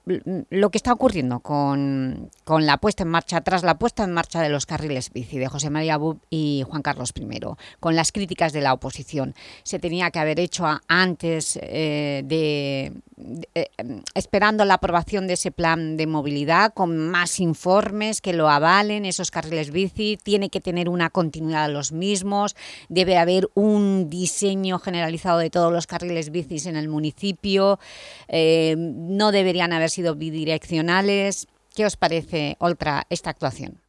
lo, que está ocurriendo con, con la puesta en marcha, tras la puesta en marcha de los carriles bici de José María Bub y Juan Carlos I, con las críticas de la oposición? Se tenía que haber hecho antes eh, de, de- eh, esperando la aprobación de ese plan de movilidad, con más informes que lo avalen, esos carriles bici, tiene que tener una continuidad de los mismos, debe haber un diseño generalizado de todos los carriles bicis en el municipio, eh, no deberían haber sido bidireccionales. ¿Qué os parece, Oltra, esta actuación?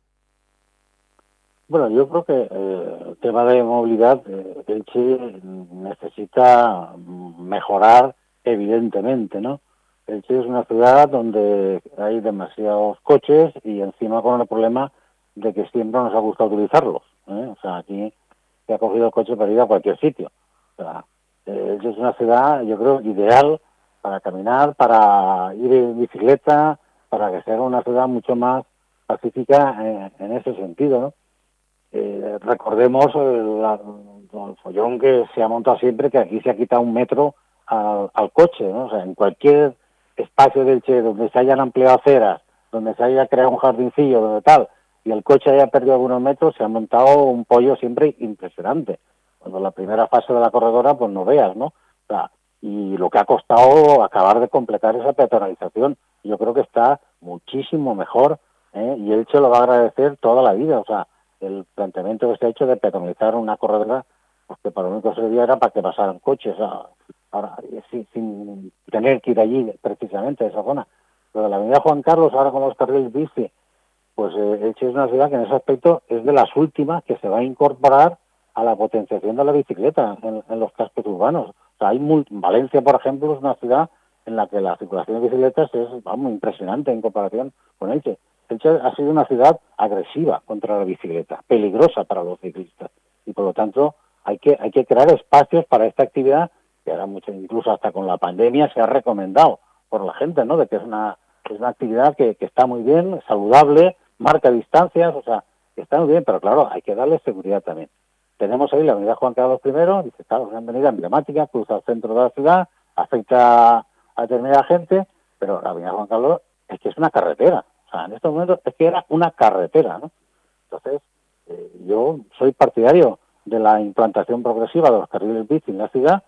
Bueno, yo creo que eh, el tema de movilidad, eh, Elche necesita mejorar evidentemente, ¿no? Elche es una ciudad donde hay demasiados coches y encima con el problema de que siempre nos ha gustado utilizarlos. ¿eh? O sea, aquí se ha cogido el coche para ir a cualquier sitio. O sea, eh, Elche es una ciudad, yo creo, ideal para caminar, para ir en bicicleta, para que sea una ciudad mucho más pacífica en, ese sentido, ¿no? Eh, recordemos el, follón que se ha montado siempre, que aquí se ha quitado un metro al, al coche, ¿no? O sea, en cualquier espacio del Che donde se hayan ampliado aceras, donde se haya creado un jardincillo, donde tal, y el coche haya perdido algunos metros, se ha montado un pollo siempre impresionante. Cuando la primera fase de la corredora, pues no veas, ¿no? O sea, y lo que ha costado acabar de completar esa peatonalización, yo creo que está muchísimo mejor, ¿eh? y Elche lo va a agradecer toda la vida, o sea, el planteamiento que se ha hecho de peatonalizar una corredora, pues que para lo único que servía era para que pasaran coches, sea, ahora, eh, sin, tener que ir allí precisamente a esa zona. Pero la avenida Juan Carlos, ahora con los carriles bici, pues eh, Elche es una ciudad que en ese aspecto es de las últimas que se va a incorporar a la potenciación de la bicicleta en los cascos urbanos. Sea, hay Valencia, por ejemplo, es una ciudad en la que la circulación de bicicletas es vamos, impresionante en comparación con Elche. Elche ha sido una ciudad agresiva contra la bicicleta, peligrosa para los ciclistas. Y por lo tanto hay que, hay que crear espacios para esta actividad que ahora mucho, incluso hasta con la pandemia se ha recomendado por la gente, ¿no? De que es una, es una actividad que, que está muy bien, saludable, marca distancias, o sea, que está muy bien, pero claro, hay que darle seguridad también. Tenemos ahí la avenida Juan Carlos I, dice, claro, una avenida emblemática, cruza el centro de la ciudad, afecta a determinada gente, pero la avenida Juan Carlos es que es una carretera. O sea, en estos momentos es que era una carretera, ¿no? Entonces, eh, yo soy partidario de la implantación progresiva de los carriles bici en la ciudad.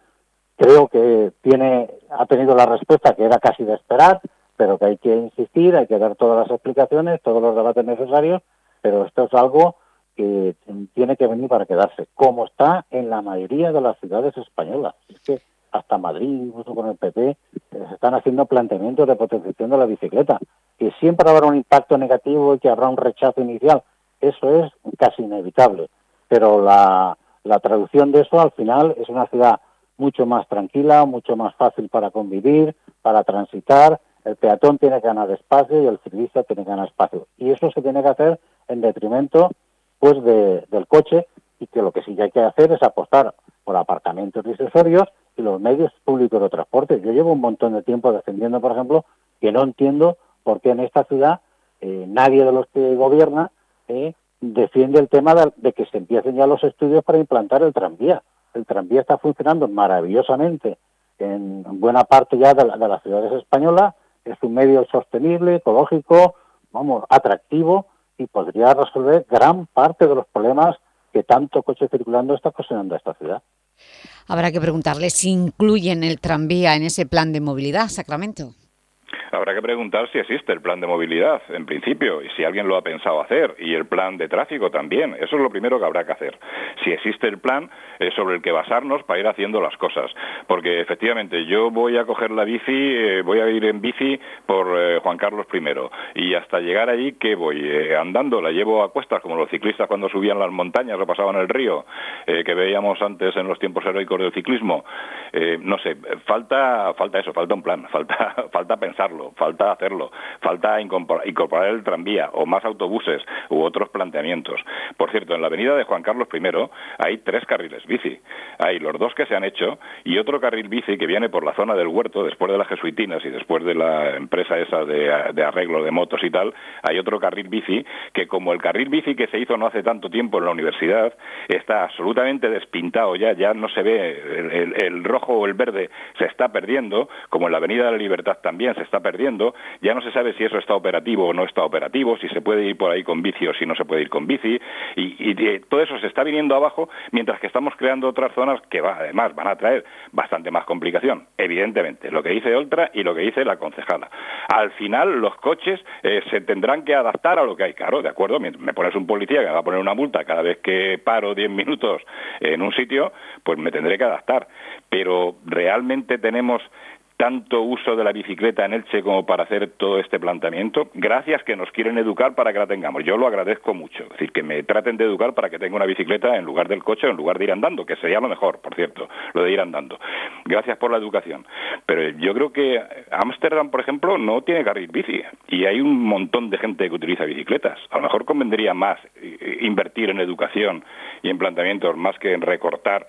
Creo que tiene, ha tenido la respuesta que era casi de esperar, pero que hay que insistir, hay que dar todas las explicaciones, todos los debates necesarios, pero esto es algo que tiene que venir para quedarse, como está en la mayoría de las ciudades españolas. Es que hasta Madrid, incluso con el PP, eh, se están haciendo planteamientos de potenciación de la bicicleta, que siempre habrá un impacto negativo y que habrá un rechazo inicial. Eso es casi inevitable. Pero la, la traducción de eso al final es una ciudad mucho más tranquila, mucho más fácil para convivir, para transitar. El peatón tiene que ganar espacio y el ciclista tiene que ganar espacio. Y eso se tiene que hacer en detrimento pues de- del coche y que lo que sí que hay que hacer es apostar por aparcamientos disesorios y los medios públicos de transporte. Yo llevo un montón de tiempo defendiendo, por ejemplo, que no entiendo por qué en esta ciudad eh, nadie de los que gobierna eh, defiende el tema de, de que se empiecen ya los estudios para implantar el tranvía. El tranvía está funcionando maravillosamente en buena parte ya de, la- de las ciudades españolas. Es un medio sostenible, ecológico, vamos, atractivo y podría resolver gran parte de los problemas que tanto coche circulando está ocasionando a esta ciudad. Habrá que preguntarle si incluyen el tranvía en ese plan de movilidad, Sacramento. Habrá que preguntar si existe el plan de movilidad, en principio, y si alguien lo ha pensado hacer, y el plan de tráfico también. Eso es lo primero que habrá que hacer. Si existe el plan sobre el que basarnos para ir haciendo las cosas. Porque efectivamente yo voy a coger la bici, eh, voy a ir en bici por eh, Juan Carlos I, y hasta llegar allí, ¿qué voy? Eh, andando, la llevo a cuestas, como los ciclistas cuando subían las montañas o pasaban el río, que veíamos antes en los tiempos heroicos del ciclismo. No sé, falta, falta eso, falta un plan, falta, falta pensarlo, falta hacerlo, falta incorporar, el tranvía o más autobuses u otros planteamientos. Por cierto, en la avenida de Juan Carlos I hay tres carriles bici. Hay los dos que se han hecho y otro carril bici que viene por la zona del huerto, después de las jesuitinas y después de la empresa esa de, de arreglo de motos y tal, hay otro carril bici que como el carril bici que se hizo no hace tanto tiempo en la universidad, está absolutamente despintado ya, ya no se ve el, el- el rojo o el verde, se está perdiendo, como en la Avenida de la Libertad también se está perdiendo, ya no se sabe si eso está operativo o no está operativo, si se puede ir por ahí con bici o si no se puede ir con bici, y, eh, todo eso se está viniendo abajo, mientras que estamos creando otras zonas que va, además van a traer bastante más complicación, evidentemente, lo que dice Oltra y lo que dice la concejala. Al final los coches eh, se tendrán que adaptar a lo que hay, claro, de acuerdo, me pones un policía que va a poner una multa cada vez que paro 10 minutos en un sitio, pues me tendré que adaptar, pero realmente tenemos tanto uso de la bicicleta en Elche como para hacer todo este planteamiento. Gracias que nos quieren educar para que la tengamos. Yo lo agradezco mucho. Es decir, que me traten de educar para que tenga una bicicleta en lugar del coche o en lugar de ir andando, que sería lo mejor, por cierto, lo de ir andando. Gracias por la educación. Pero yo creo que Ámsterdam, por ejemplo, no tiene carril bici y hay un montón de gente que utiliza bicicletas. A lo mejor convendría más eh, invertir en educación y en planteamientos más que en recortar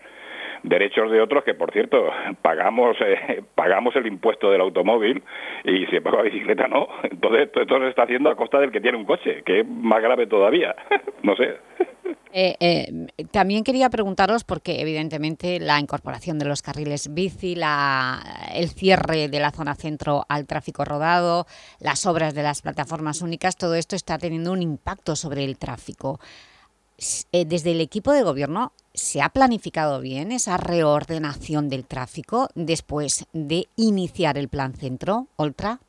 derechos de otros que, por cierto, pagamos eh, pagamos el impuesto del automóvil y si paga bicicleta no. Entonces, esto se está haciendo a costa del que tiene un coche, que es más grave todavía. no sé. Eh, eh, también quería preguntaros, porque evidentemente la incorporación de los carriles bici, la, el cierre de la zona centro al tráfico rodado, las obras de las plataformas únicas, todo esto está teniendo un impacto sobre el tráfico. Eh, desde el equipo de gobierno, ¿se ha planificado bien esa reordenación del tráfico después de iniciar el plan centro, Oltra?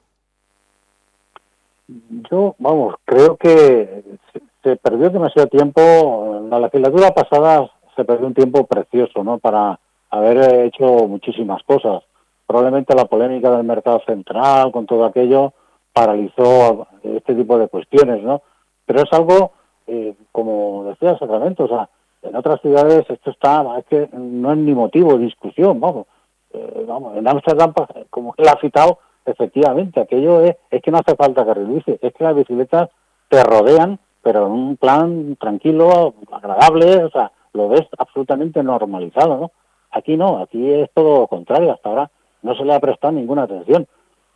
Yo, vamos, creo que se, se perdió demasiado tiempo, en la legislatura pasada se perdió un tiempo precioso, ¿no?, para haber hecho muchísimas cosas. Probablemente la polémica del mercado central con todo aquello paralizó este tipo de cuestiones, ¿no? Pero es algo, eh, como decía Sacramento, o sea, en otras ciudades esto está, es que no es ni motivo de discusión, vamos. Eh, vamos, en Ámsterdam, como él ha citado, efectivamente, aquello es, es que no hace falta carril bici, es que las bicicletas te rodean, pero en un plan tranquilo, agradable, o sea, lo ves absolutamente normalizado, ¿no? Aquí no, aquí es todo lo contrario, hasta ahora no se le ha prestado ninguna atención.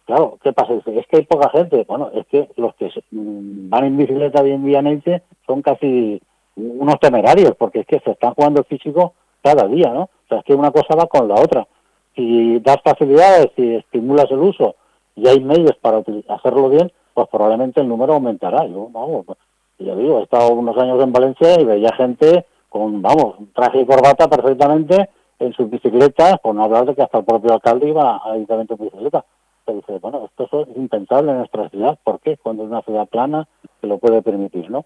Claro, ¿qué pasa? Es que hay poca gente. Bueno, es que los que mm, van en bicicleta bien vía Elche son casi unos temerarios, porque es que se están jugando físico cada día, ¿no? O sea, es que una cosa va con la otra. Si das facilidades, si estimulas el uso y hay medios para hacerlo bien, pues probablemente el número aumentará. Yo, vamos, ya digo, he estado unos años en Valencia y veía gente con, vamos, traje y corbata perfectamente en sus bicicletas, por no hablar de que hasta el propio alcalde iba al ayuntamiento en bicicleta. Dice, bueno, esto es impensable en nuestra ciudad. ¿Por qué? Cuando es una ciudad plana se lo puede permitir, ¿no?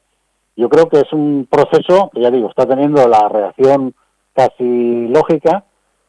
Yo creo que es un proceso ya digo, está teniendo la reacción casi lógica,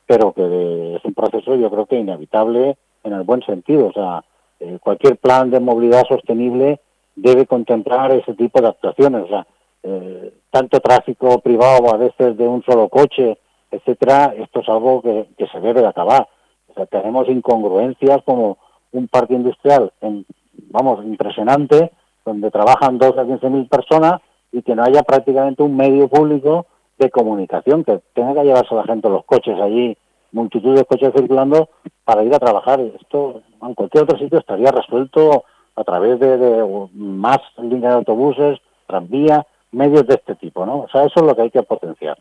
pero que es un proceso yo creo que inevitable en el buen sentido. O sea, eh, cualquier plan de movilidad sostenible debe contemplar ese tipo de actuaciones. O sea, eh, tanto tráfico privado a veces de un solo coche, etcétera, esto es algo que, que se debe de acabar. O sea, tenemos incongruencias como un parque industrial, en, vamos, impresionante, donde trabajan 12 a 15 mil personas y que no haya prácticamente un medio público de comunicación, que tenga que llevarse la gente los coches allí, multitud de coches circulando para ir a trabajar. Esto en cualquier otro sitio estaría resuelto a través de, de más líneas de autobuses, tranvía, medios de este tipo, ¿no? O sea, eso es lo que hay que potenciar.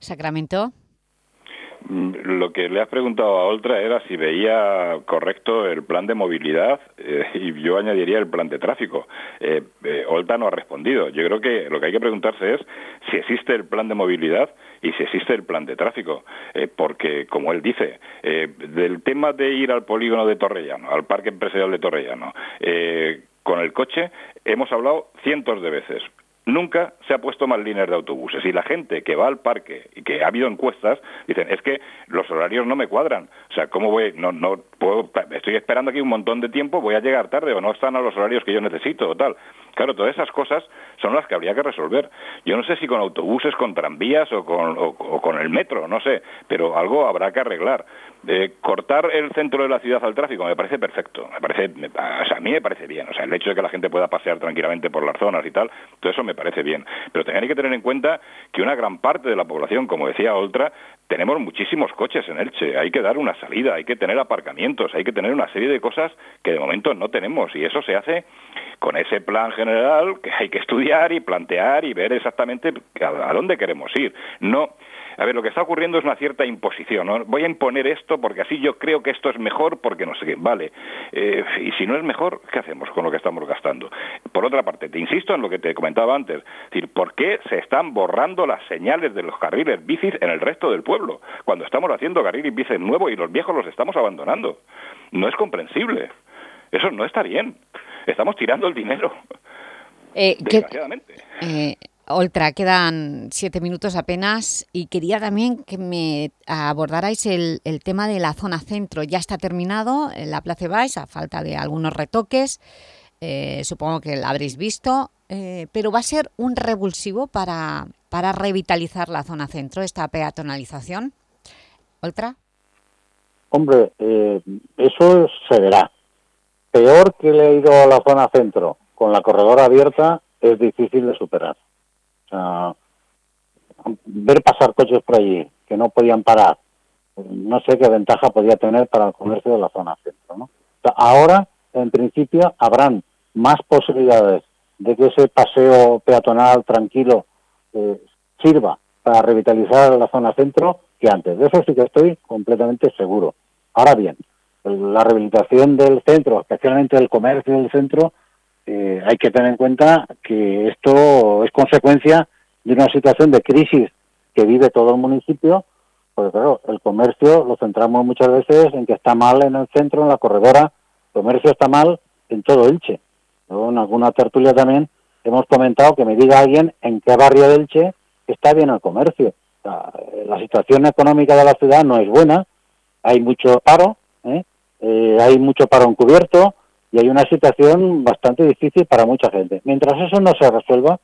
Sacramento. Mm, Lo que le has preguntado a Oltra era si veía correcto el plan de movilidad eh, y yo añadiría el plan de tráfico. Eh, eh, Oltra no ha respondido. Yo creo que lo que hay que preguntarse es si existe el plan de movilidad y si existe el plan de tráfico. Eh, porque, como él dice, del tema de ir al polígono de Torrellano, al parque empresarial de Torrellano, con el coche, hemos hablado cientos de veces. Nunca se ha puesto más líneas de autobuses y la gente que va al parque y que ha habido encuestas dicen es que los horarios no me cuadran. O sea, ¿cómo voy? No, no puedo, estoy esperando aquí un montón de tiempo, voy a llegar tarde o no están a los horarios que yo necesito o tal. Claro, todas esas cosas son las que habría que resolver. Yo no sé si con autobuses, con tranvías o con, el metro, no sé, pero algo habrá que arreglar. Eh, cortar el centro de la ciudad al tráfico me parece perfecto, me parece, me- o sea, a mí me parece bien, o sea, el hecho de que la gente pueda pasear tranquilamente por las zonas y tal, todo eso me parece bien. Pero también hay que tener en cuenta que una gran parte de la población, como decía Oltra, tenemos muchísimos coches en Elche, hay que dar una salida, hay que tener aparcamientos, hay que tener una serie de cosas que de momento no tenemos. Y eso se hace con ese plan general que hay que estudiar y plantear y ver exactamente a, dónde queremos ir. No, a ver, lo que está ocurriendo es una cierta imposición. Voy a imponer esto porque así yo creo que esto es mejor porque no sé qué. Vale, eh, y si no es mejor, ¿qué hacemos con lo que estamos gastando? Por otra parte, te insisto en lo que te comentaba antes. Es decir, ¿por qué se están borrando las señales de los carriles bicis en el resto del pueblo? Cuando estamos haciendo carriles bicis nuevos y los viejos los estamos abandonando. No es comprensible. Eso no está bien. Estamos tirando el dinero. Eh, que- Desgraciadamente. Eh, Oltra, quedan siete minutos apenas y quería también que me abordarais el, el tema de la zona centro. Ya está terminado en la Plaza Baix, a falta de algunos retoques, eh, supongo que la habréis visto, eh, pero va a ser un revulsivo para, para revitalizar la zona centro, esta peatonalización. Oltra. Hombre, eh, eso se verá. Peor que le ha ido a la zona centro con la corredora abierta es difícil de superar. O sea, ver pasar coches por allí que no podían parar, no sé qué ventaja podía tener para el comercio de la zona centro. ahora, en principio, habrán más posibilidades de que ese paseo peatonal tranquilo eh, sirva para revitalizar la zona centro que antes. De eso sí que estoy completamente seguro. Ahora bien, la rehabilitación del centro, especialmente del comercio del centro, eh, hay que tener en cuenta que esto es consecuencia de una situación de crisis que vive todo el municipio, porque claro, el comercio lo centramos muchas veces en que está mal en el centro, en la corredora, el comercio está mal en todo Elche. Luego, en alguna tertulia también hemos comentado que me diga alguien en qué barrio de Elche está bien el comercio. La situación económica de la ciudad no es buena, hay mucho paro, ¿eh? Hay mucho paro encubierto y hay una situación bastante difícil para mucha gente. Mientras eso no se resuelva,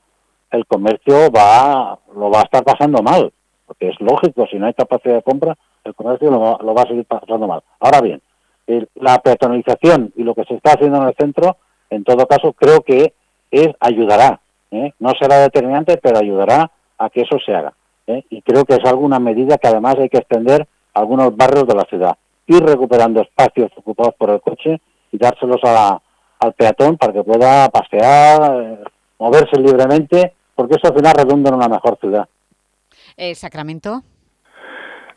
el comercio va lo va a estar pasando mal, porque es lógico, si no hay capacidad de compra, el comercio lo lo va a seguir pasando mal. Ahora bien, la peatonalización y lo que se está haciendo en el centro, en todo caso, creo que es ayudará. ¿eh? No será determinante, pero ayudará a que eso se haga. ¿eh? Y creo que es alguna medida que además hay que extender a algunos barrios de la ciudad. Ir recuperando espacios ocupados por el coche y dárselos a al peatón para que pueda pasear, eh, moverse libremente, porque eso al final redunda en una mejor ciudad. Eh, Sacramento.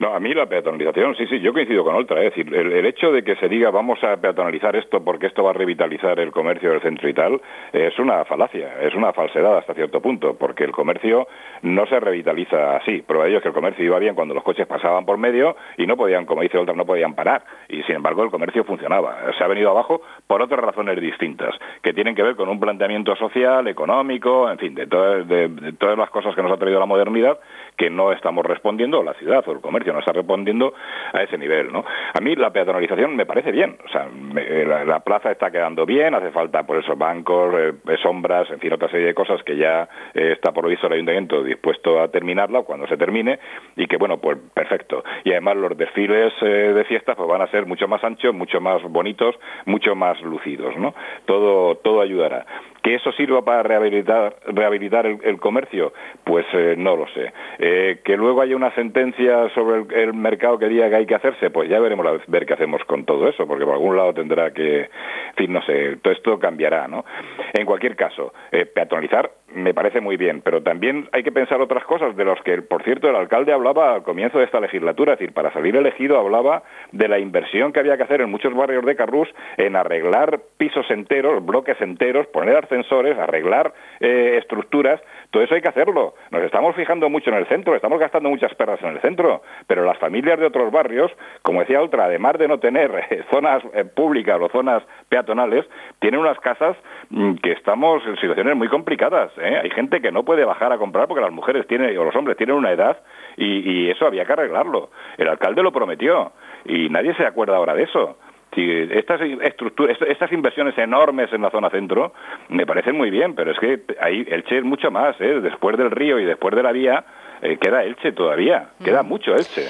No, a mí la peatonalización, sí, sí, yo coincido con Oltra. Es decir, el, hecho de que se diga vamos a peatonalizar esto porque esto va a revitalizar el comercio del centro y tal, es una falacia, es una falsedad hasta cierto punto, porque el comercio no se revitaliza así. Prueba de ello es que el comercio iba bien cuando los coches pasaban por medio y no podían, como dice Oltra, no podían parar. Y sin embargo el comercio funcionaba. Se ha venido abajo por otras razones distintas, que tienen que ver con un planteamiento social, económico, en fin, de, todas- de- de todas las cosas que nos ha traído la modernidad que no estamos respondiendo, o la ciudad o el comercio no está respondiendo a ese nivel, ¿no? A mí la peatonalización me parece bien, o sea, me- eh, la, la plaza está quedando bien, hace falta por eso bancos, eh, eh, sombras, en fin, otra serie de cosas que ya eh, está visto el ayuntamiento dispuesto a terminarla cuando se termine y que, bueno, pues perfecto. Y además los desfiles de fiestas pues van a ser mucho más anchos, mucho más bonitos, mucho más lucidos, ¿no? Todo, todo ayudará. ¿Que eso sirva para rehabilitar, rehabilitar el, el comercio? Pues eh, no lo sé. Eh, ¿Que luego haya una sentencia sobre el, mercado que diga que hay que hacerse? Pues ya veremos a ver qué hacemos con todo eso, porque por algún lado tendrá que, en fin, no sé, todo esto cambiará, ¿no? En cualquier caso, eh, peatonalizar me parece muy bien, pero también hay que pensar otras cosas de los que, por cierto, el alcalde hablaba al comienzo de esta legislatura, es decir, para salir elegido hablaba de la inversión que había que hacer en muchos barrios de Carrús en arreglar pisos enteros, bloques enteros, poner ascensores, arreglar eh, estructuras, todo eso hay que hacerlo. Nos estamos fijando mucho en el centro, estamos gastando muchas perras en el centro, pero las familias de otros barrios, como decía otra, además de no tener eh, zonas eh, públicas o zonas peatonales, tienen unas casas mm, que estamos en situaciones muy complicadas. ¿eh? Hay gente que no puede bajar a comprar porque las mujeres tienen o los hombres tienen una edad y, y eso había que arreglarlo. El alcalde lo prometió y nadie se acuerda ahora de eso. Sí, estas estructuras, est- estas inversiones enormes en la zona centro me parecen muy bien, pero es que ahí Elche es mucho más, ¿eh? después del río y después de la vía eh, queda Elche todavía, queda mucho Elche.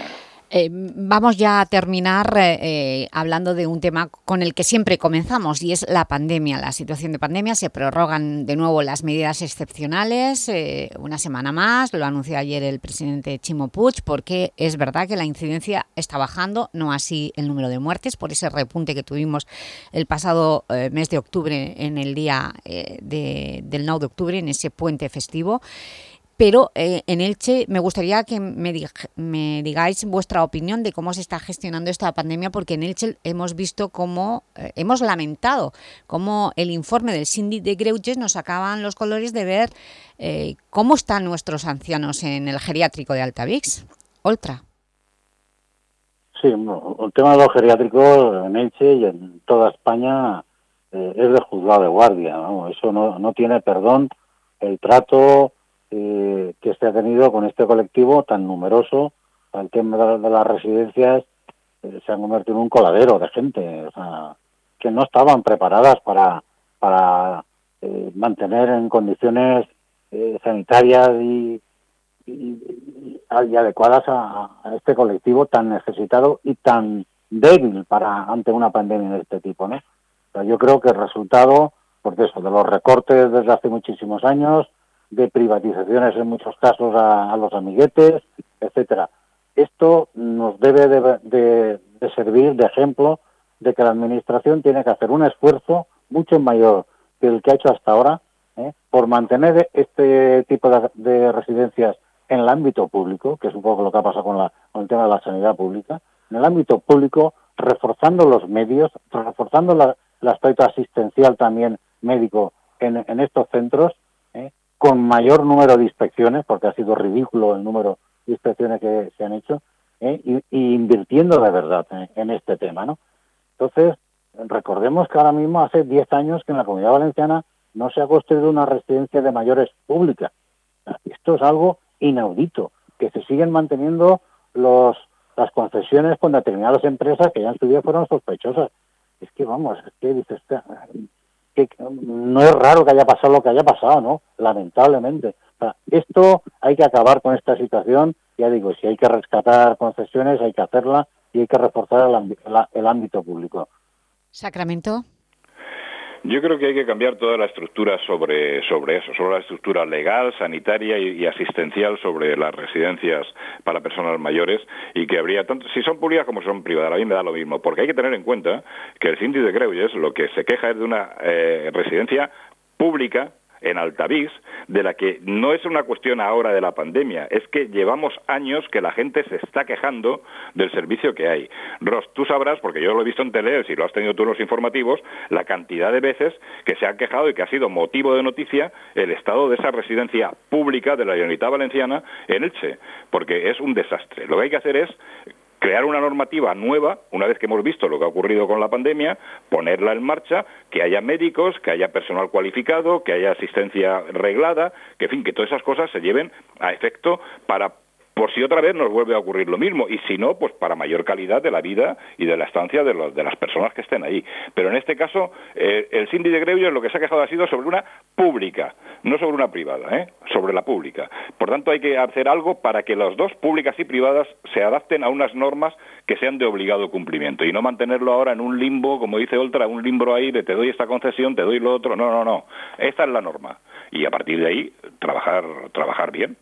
Eh, vamos ya a terminar eh, eh, hablando de un tema con el que siempre comenzamos y es la pandemia, la situación de pandemia. Se prorrogan de nuevo las medidas excepcionales, eh, una semana más, lo anunció ayer el presidente Chimo Puig, porque es verdad que la incidencia está bajando, no así el número de muertes, por ese repunte que tuvimos el pasado mes de octubre, en el día de- del 9 de octubre, en ese puente festivo. Pero eh, en Elche me gustaría que me, dig- me digáis vuestra opinión de cómo se está gestionando esta pandemia, porque en Elche hemos visto cómo, eh, hemos lamentado cómo el informe del síndic de Greuges nos sacaban los colores de ver eh, cómo están nuestros ancianos en el geriátrico de Altavix. Oltra. Sí, el tema de los geriátricos en Elche y en toda España eh, es de juzgado de guardia. ¿no? Eso no, no tiene perdón el trato eh, que se ha tenido con este colectivo tan numeroso. El tema de, de las residencias eh, se han convertido en un coladero de gente o sea, que no estaban preparadas para, para eh, mantener en condiciones eh, sanitarias y, y, adecuadas a, este colectivo tan necesitado y tan débil para ante una pandemia de este tipo, ¿no? Yo creo que el resultado, de eso, de los recortes desde hace muchísimos años, de privatizaciones en muchos casos a, los amiguetes, etcétera. Esto nos debe de, servir de ejemplo de que la administración tiene que hacer un esfuerzo mucho mayor que el que ha hecho hasta ahora ¿eh? por mantener este tipo de, de residencias en el ámbito público, que es un poco lo que ha pasado con, la- con el tema de la sanidad pública, en el ámbito público, reforzando los medios, reforzando la- el aspecto asistencial también médico en, estos centros. Con mayor número de inspecciones, porque ha sido ridículo el número de inspecciones que se han hecho, ¿eh? y, invirtiendo de verdad en este tema, ¿no? Entonces, recordemos que ahora mismo hace 10 años que en la Comunidad Valenciana no se ha construido una residencia de mayores pública. Esto es algo inaudito, que se siguen manteniendo los, las concesiones con determinadas empresas que ya en su día fueron sospechosas. Es que vamos, es que dices, que no es raro que haya pasado lo que haya pasado, ¿no? Lamentablemente. Esto hay que acabar con esta situación. Ya digo, si hay que rescatar concesiones, hay que hacerla y hay que reforzar el, el ámbito público. Sacramento. Yo creo que hay que cambiar toda la estructura sobre, sobre eso, sobre la estructura legal, sanitaria y, asistencial sobre las residencias para personas mayores y que habría tanto, si son públicas como son privadas, a mí me da lo mismo, porque hay que tener en cuenta que el síndic de Greuges lo que se queja es de una eh, residencia pública en Altavix, de la que no es una cuestión ahora de la pandemia, es que llevamos años que la gente se está quejando del servicio que hay. Ross, tú sabrás, porque yo lo he visto en tele, si lo has tenido tú en los informativos, la cantidad de veces que se han quejado y que ha sido motivo de noticia el estado de esa residencia pública de la Generalitat Valenciana en Elche, porque es un desastre. Lo que hay que hacer es crear una normativa nueva, una vez que hemos visto lo que ha ocurrido con la pandemia, ponerla en marcha, que haya médicos, que haya personal cualificado, que haya asistencia reglada, que en fin, que todas esas cosas se lleven a efecto para por si otra vez nos vuelve a ocurrir lo mismo, y si no, pues para mayor calidad de la vida y de la estancia de, los- de las personas que estén ahí. Pero en este caso, eh, el síndic de Greuges lo que se ha quejado ha sido sobre una pública, no sobre una privada, ¿eh? sobre la pública. Por tanto, hay que hacer algo para que las dos, públicas y privadas, se adapten a unas normas que sean de obligado cumplimiento y no mantenerlo ahora en un limbo, como dice Oltra, un limbo ahí de te doy esta concesión, te doy lo otro. No, no, no. Esta es la norma. Y a partir de ahí, trabajar, trabajar bien.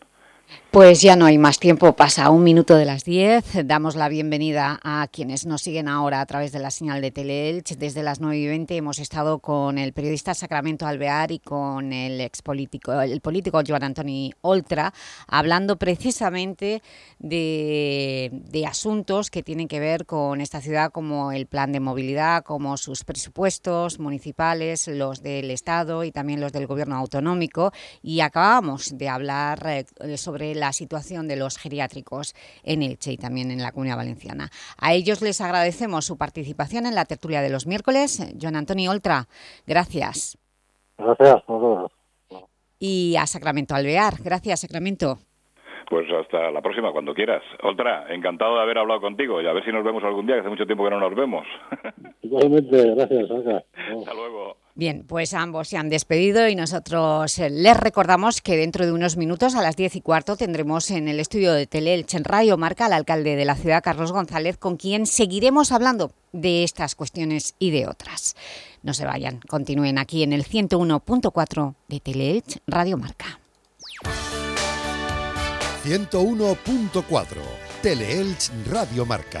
Pues ya no hay más tiempo, pasa un minuto de las 10. Damos la bienvenida a quienes nos siguen ahora a través de la señal de Teleelch. Desde las 9 y 20 hemos estado con el periodista Sacramento Alvear y con el expolítico, el político Joan Antoni Oltra, hablando precisamente de, asuntos que tienen que ver con esta ciudad como el plan de movilidad, como sus presupuestos municipales, los del Estado y también los del Gobierno autonómico. Y acabamos de hablar eh, sobre la situación de los geriátricos en Elche y también en la Comunidad Valenciana. A ellos les agradecemos su participación en la tertulia de los miércoles. Joan Antoni Oltra, gracias. Gracias. Y a Sacramento Alvear. Gracias, Sacramento. Pues hasta la próxima, cuando quieras. Otra, encantado de haber hablado contigo y a ver si nos vemos algún día, que hace mucho tiempo que no nos vemos. Igualmente, gracias, Saca. Hasta luego. Bien, pues ambos se han despedido y nosotros eh, les recordamos que dentro de unos minutos, a las 10 y cuarto, tendremos en el estudio de Teleelch en Radio Marca al alcalde de la ciudad, Carlos González, con quien seguiremos hablando de estas cuestiones y de otras. No se vayan, continúen aquí en el 101.4 de Teleelch Radio Marca. 101.4 Teleelch Radio Marca.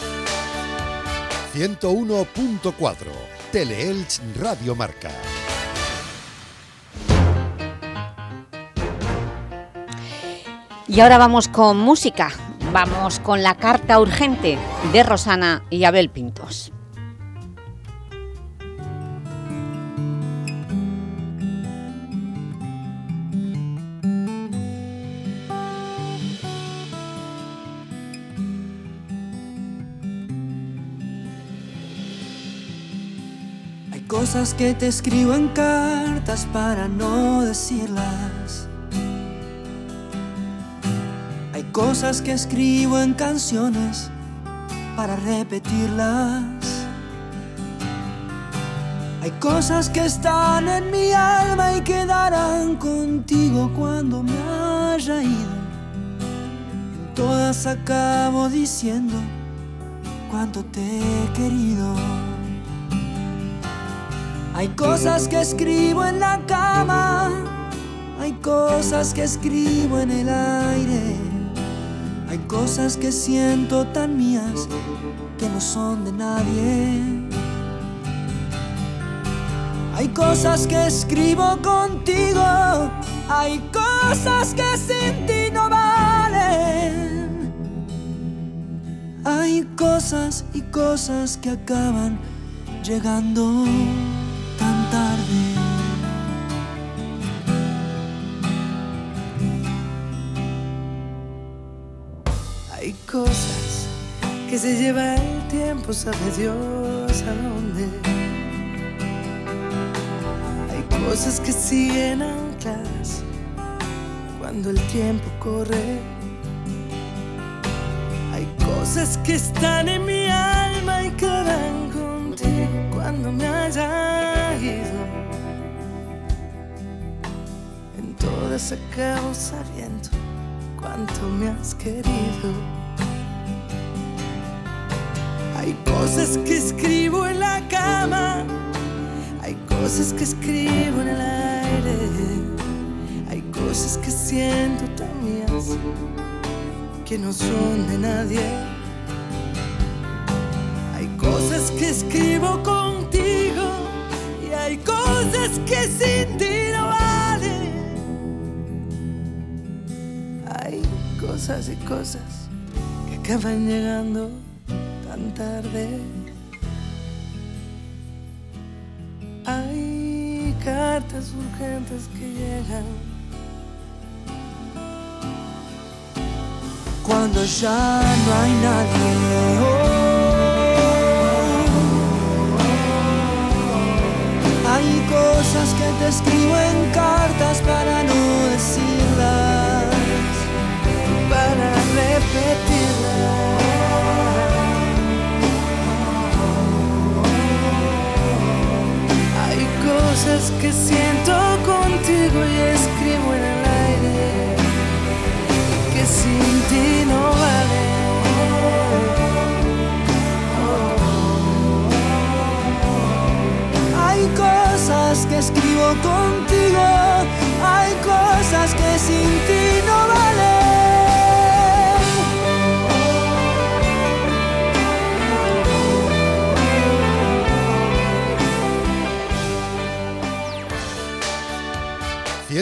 101.4 Teleelch Radio Marca. Y ahora vamos con música. Vamos con la carta urgente de Rosana y Abel Pintos. Cosas que te escribo en cartas para no decirlas. Hay cosas que escribo en canciones para repetirlas. Hay cosas que están en mi alma y quedarán contigo cuando me haya ido. Todas acabo diciendo cuánto te he querido. Hay cosas que escribo en la cama, hay cosas que escribo en el aire, hay cosas que siento tan mías que no son de nadie. Hay cosas que escribo contigo, hay cosas que sin ti no valen. Hay cosas y cosas que acaban llegando cosas que se lleva el tiempo, sabe Dios a dónde. Hay cosas que siguen ancladas cuando el tiempo corre. Hay cosas que están en mi alma y quedan contigo cuando me haya ido. En todas acabo sabiendo cuánto me has querido. Hay cosas que escribo en la cama, hay cosas que escribo en el aire, hay cosas que siento tan que no son de nadie. Hay cosas que escribo contigo y hay cosas que sin ti no valen. Hay cosas y cosas que acaban llegando tan tarde. Hay cartas urgentes que llegan cuando ya no hay nadie.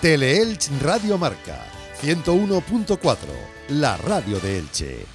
Teleelch Radio Marca 101.4, la radio de Elche.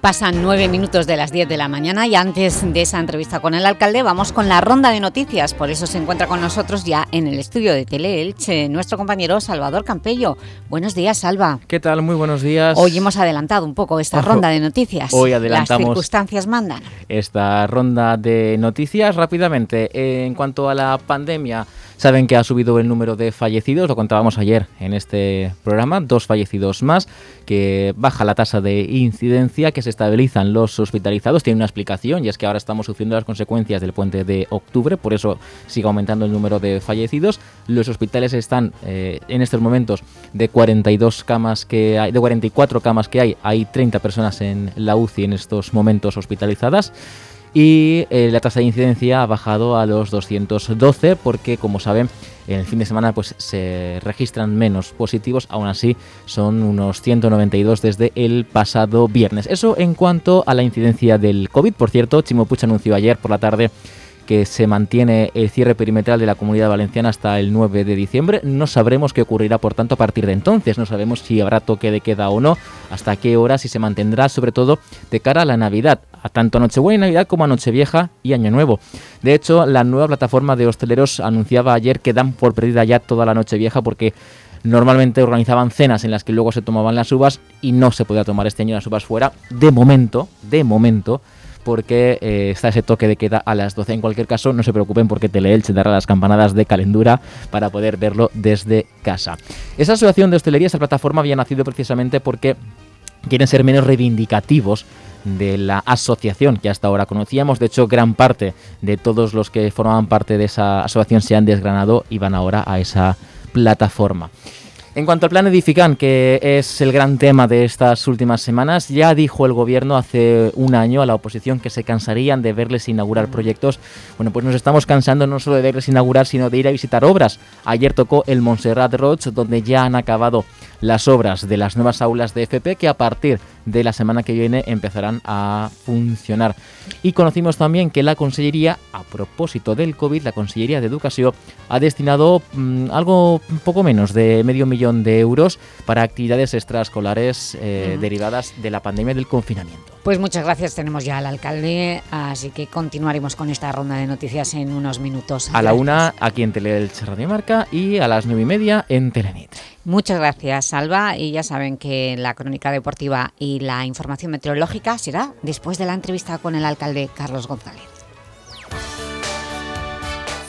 Pasan nueve minutos de las 10 de la mañana y antes de esa entrevista con el alcalde vamos con la ronda de noticias. Por eso se encuentra con nosotros ya en el estudio de Teleelche nuestro compañero Salvador Campello. Buenos días, Salva. ¿Qué tal? Muy buenos días. Hoy hemos adelantado un poco esta Ojo, ronda de noticias. hoy adelantamos- Las circunstancias mandan. esta ronda de noticias rápidamente. En cuanto a la pandemia, saben que ha subido el número de fallecidos, lo contábamos ayer en este programa, dos fallecidos más, que baja la tasa de incidencia, que se estabilizan los hospitalizados. Tiene una explicación y es que ahora estamos sufriendo las consecuencias del puente de octubre, por eso sigue aumentando el número de fallecidos. Los hospitales están eh, en estos momentos de 42 camas que hay, de 44 camas que hay, hay 30 personas en la UCI en estos momentos hospitalizadas. Y eh, la tasa de incidencia ha bajado a los 212 porque, como saben, en el fin de semana pues, se registran menos positivos. Aún así, son unos 192 desde el pasado viernes. Eso en cuanto a la incidencia del COVID. Por cierto, Chimo Puig anunció ayer por la tarde que se mantiene el cierre perimetral de la comunidad valenciana hasta el 9 de diciembre. No sabremos qué ocurrirá, por tanto, a partir de entonces. No sabemos si habrá toque de queda o no, hasta qué hora, si se mantendrá, sobre todo de cara a la Navidad, a tanto a Nochebuena y Navidad como a Nochevieja y Año Nuevo. De hecho, la nueva plataforma de hosteleros anunciaba ayer que dan por perdida ya toda la Nochevieja porque normalmente organizaban cenas en las que luego se tomaban las uvas y no se podía tomar este año las uvas fuera. De momento, de momento, porque eh, está ese toque de queda a las 12. En cualquier caso, no se preocupen porque Teleelch dará las campanadas de calendura para poder verlo desde casa. Esa asociación de hostelería, esa plataforma había nacido precisamente porque quieren ser menos reivindicativos de la asociación que hasta ahora conocíamos. De hecho, gran parte de todos los que formaban parte de esa asociación se han desgranado y van ahora a esa plataforma. En cuanto al plan Edifican, que es el gran tema de estas últimas semanas, ya dijo el gobierno hace un año a la oposición que se cansarían de verles inaugurar proyectos. Bueno, pues nos estamos cansando no solo de verles inaugurar, sino de ir a visitar obras. Ayer tocó el Montserrat Roig, donde ya han acabado las obras de las nuevas aulas de FP que a partir de la semana que viene empezarán a funcionar. Y conocimos también que la Consellería, a propósito del COVID, la Consellería de Educación ha destinado mm, algo un poco menos de medio millón de euros para actividades extraescolares eh, Ujú. derivadas de la pandemia y del confinamiento. Pues muchas gracias, tenemos ya al alcalde, así que continuaremos con esta ronda de noticias en unos minutos. A la una aquí en Teleelch Radio Marca y a las nueve y media en Telenit. Muchas gracias, Salva. Y ya saben que la crónica deportiva y la información meteorológica será después de la entrevista con el alcalde Carlos González.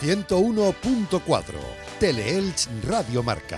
101.4 Teleelch Radio Marca.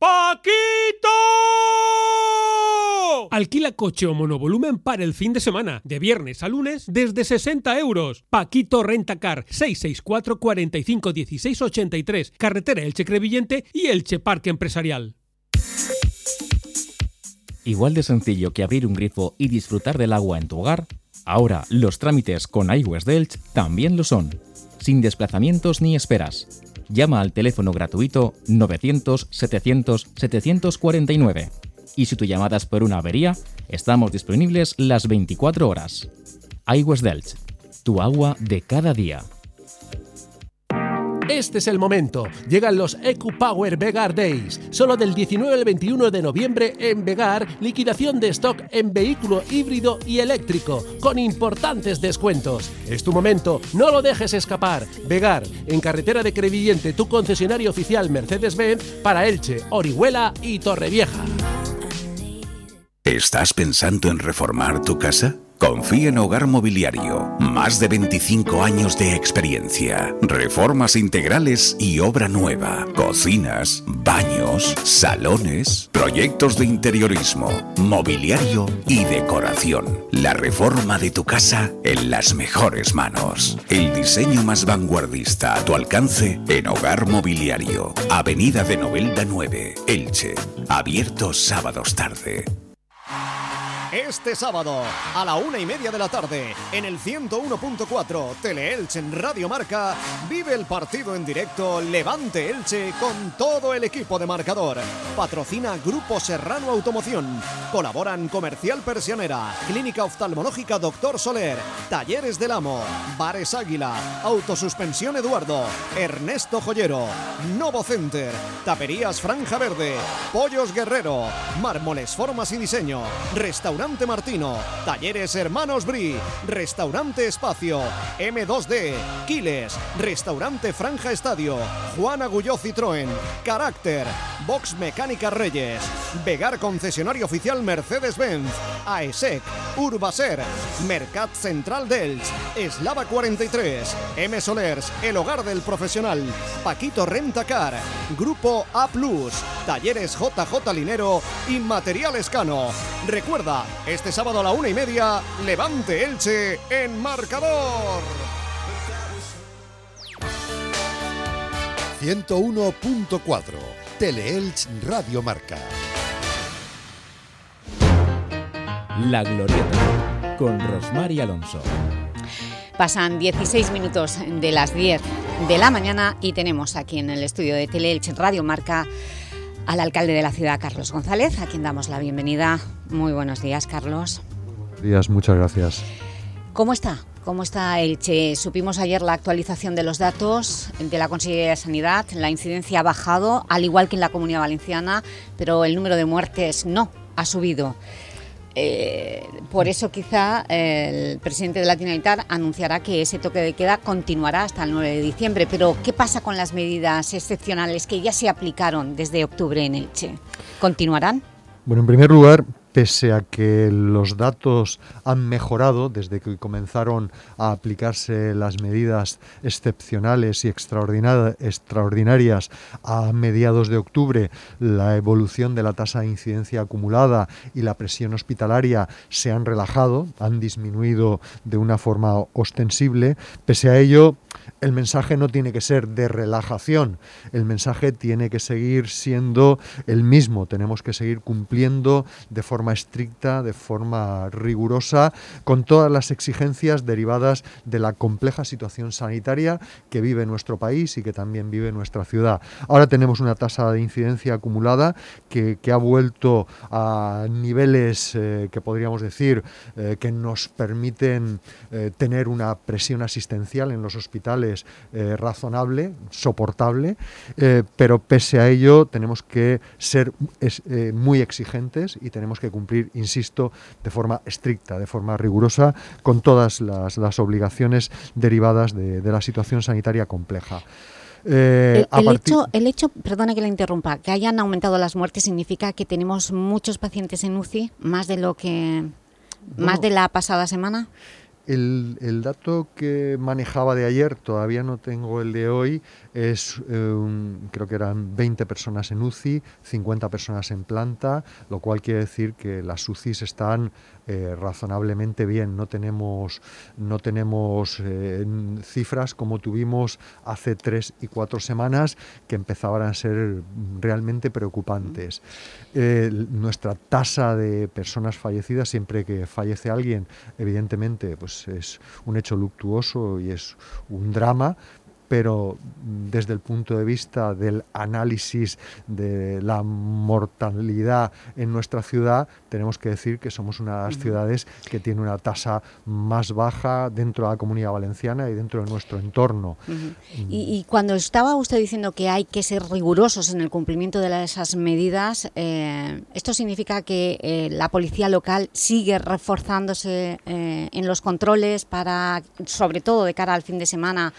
¡Paquito! Alquila coche o monovolumen para el fin de semana, de viernes a lunes, desde 60 euros. Paquito Rentacar, 664 45 16 83, carretera Elche Crevillente y Elche Parque Empresarial. Igual de sencillo que abrir un grifo y disfrutar del agua en tu hogar, ahora los trámites con iWest Delch también lo son, sin desplazamientos ni esperas. Llama al teléfono gratuito 900-700-749 y si tu llamada es por una avería, estamos disponibles las 24 horas. iWest Delch, tu agua de cada día. Este es el momento. Llegan los EcuPower Vegar Days. Solo del 19 al 21 de noviembre en Vegar, liquidación de stock en vehículo híbrido y eléctrico, con importantes descuentos. Es tu momento, no lo dejes escapar. Vegar, en carretera de Crevillente, tu concesionario oficial Mercedes-Benz para Elche, Orihuela y Torrevieja. ¿Estás pensando en reformar tu casa? Confía en Hogar Mobiliario. Más de 25 años de experiencia. Reformas integrales y obra nueva. Cocinas, baños, salones, proyectos de interiorismo, mobiliario y decoración. La reforma de tu casa en las mejores manos. El diseño más vanguardista a tu alcance en Hogar Mobiliario. Avenida de Novelda 9, Elche. Abierto sábados tarde. Este sábado, a la una y media de la tarde, en el 101.4 Teleelch en Radio Marca, vive el partido en directo Levante Elche con todo el equipo de marcador. Patrocina Grupo Serrano Automoción. Colaboran Comercial Persianera, Clínica Oftalmológica Doctor Soler, Talleres del Amo, Bares Águila, Autosuspensión Eduardo, Ernesto Joyero, Novo Center, Taperías Franja Verde, Pollos Guerrero, Mármoles Formas y Diseño, Restaurante Martino, Talleres Hermanos Bri, Restaurante Espacio, M2D, Quiles, Restaurante Franja Estadio, Juan Agulló Citroën, Carácter, Box Mecánica Reyes, Vegar Concesionario Oficial Mercedes-Benz, AESEC, Urbaser, Mercat Central d'Elx, Eslava 43, M Solers, El Hogar del Profesional, Paquito Rentacar, Grupo A Plus, Talleres JJ Linero y Material Escano. Recuerda, este sábado a la una y media, Levante Elche en marcador. 101.4 Teleelch Radio Marca. La Glorieta con Rosmar y Alonso. Pasan 16 minutos de las 10 de la mañana y tenemos aquí en el estudio de Teleelch Radio Marca al alcalde de la ciudad, Carlos González, a quien damos la bienvenida. Muy buenos días, Carlos. días, muchas gracias. ¿Cómo está? ¿Cómo está Elche? Supimos ayer la actualización de los datos de la Consejería de Sanidad. La incidencia ha bajado, al igual que en la Comunidad Valenciana, pero el número de muertes no, ha subido. Eh, por eso quizá el presidente de la Generalitat anunciará que ese toque de queda continuará hasta el 9 de diciembre. Pero, ¿qué pasa con las medidas excepcionales que ya se aplicaron desde octubre en Elche? ¿Continuarán? Bueno, en primer lugar, pese a que los datos han mejorado desde que comenzaron a aplicarse las medidas excepcionales y extraordina- extraordinarias a mediados de octubre, la evolución de la tasa de incidencia acumulada y la presión hospitalaria se han relajado, han disminuido de una forma ostensible. Pese a ello, el mensaje no tiene que ser de relajación, el mensaje tiene que seguir siendo el mismo, tenemos que seguir cumpliendo de forma estricta, de forma rigurosa, con todas las exigencias derivadas de la compleja situación sanitaria que vive nuestro país y que también vive nuestra ciudad. Ahora tenemos una tasa de incidencia acumulada que, ha vuelto a niveles eh, que podríamos decir eh, que nos permiten eh, tener una presión asistencial en los hospitales eh, razonable, soportable, eh, pero pese a ello tenemos que ser es- eh, muy exigentes y tenemos que cumplir, insisto, de forma estricta, de forma rigurosa, con todas las, las obligaciones derivadas de, de la situación sanitaria compleja. Eh, El, hecho, el hecho, perdona que la interrumpa, que hayan aumentado las muertes significa que tenemos muchos pacientes en UCI, más de lo que más de la pasada semana. El, el dato que manejaba de ayer, todavía no tengo el de hoy, es eh, creo que eran 20 personas en UCI, 50 personas en planta, lo cual quiere decir que las UCIs están eh, razonablemente bien. No tenemos, no tenemos eh, cifras como tuvimos hace tres y cuatro semanas que empezaban a ser realmente preocupantes. Eh, nuestra tasa de personas fallecidas, siempre que fallece alguien, evidentemente pues es un hecho luctuoso y es un drama, pero mm, desde el punto de vista del análisis de la mortalidad en nuestra ciudad, tenemos que decir que somos una de las ciudades que tiene una tasa más baja dentro de la comunidad valenciana y dentro de nuestro entorno. Ujú. Y, y cuando estaba usted diciendo que hay que ser rigurosos en el cumplimiento de esas medidas, eh, ¿esto significa que eh, la policía local sigue reforzándose eh, en los controles para, sobre todo de cara al fin de semana,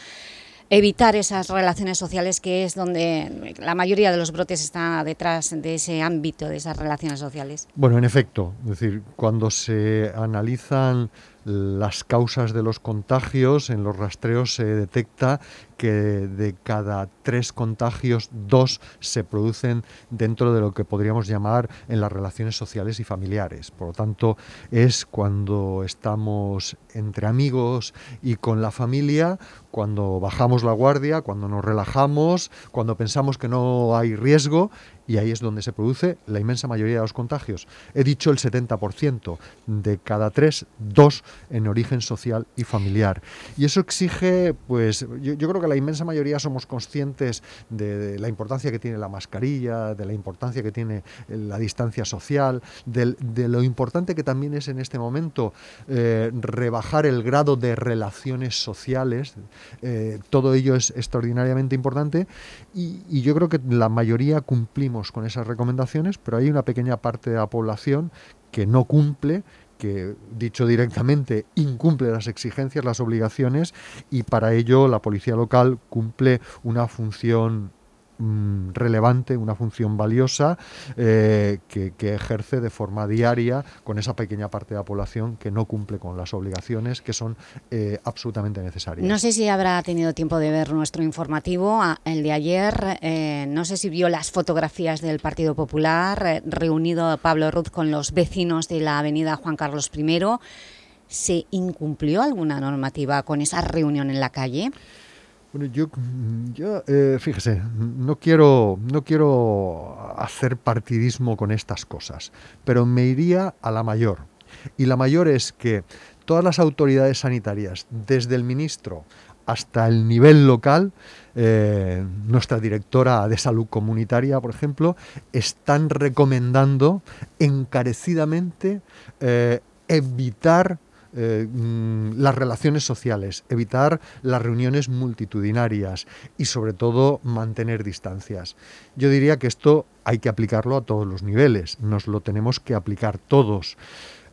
evitar esas relaciones sociales que es donde la mayoría de los brotes está detrás de ese ámbito de esas relaciones sociales? Bueno, en efecto, es decir, cuando se analizan las causas de los contagios, en los rastreos se detecta que de cada tres contagios, dos se producen dentro de lo que podríamos llamar en las relaciones sociales y familiares. Por lo tanto, es cuando estamos entre amigos y con la familia, cuando bajamos la guardia, cuando nos relajamos, cuando pensamos que no hay riesgo y ahí es donde se produce la inmensa mayoría de los contagios. He dicho el 70%, de cada tres, dos en origen social y familiar. Y eso exige, pues yo, creo que la inmensa mayoría somos conscientes de, la importancia que tiene la mascarilla, de la importancia que tiene eh, la distancia social, de, lo importante que también es en este momento eh, rebajar el grado de relaciones sociales. Eh, todo ello es extraordinariamente importante y yo creo que la mayoría cumplimos con esas recomendaciones, pero hay una pequeña parte de la población que no cumple que, dicho directamente, incumple las exigencias, las obligaciones, y para ello la policía local cumple una función mm, relevante, una función valiosa eh, que, ejerce de forma diaria con esa pequeña parte de la población que no cumple con las obligaciones que son eh, absolutamente necesarias. No sé si habrá tenido tiempo de ver nuestro informativo, el de ayer. eh, no sé si vio las fotografías del Partido Popular, reunido Pablo Ruz con los vecinos de la avenida Juan Carlos I. ¿Se incumplió alguna normativa con esa reunión en la calle? Bueno, yo, eh, fíjese, no quiero, no quiero hacer partidismo con estas cosas, pero me iría a la mayor. Y la mayor es que todas las autoridades sanitarias, desde el ministro hasta el nivel local, eh, nuestra directora de salud comunitaria, por ejemplo, están recomendando encarecidamente eh, evitar eh, mm, las relaciones sociales, evitar las reuniones multitudinarias y sobre todo mantener distancias. Yo diría que esto hay que aplicarlo a todos los niveles, nos lo tenemos que aplicar todos.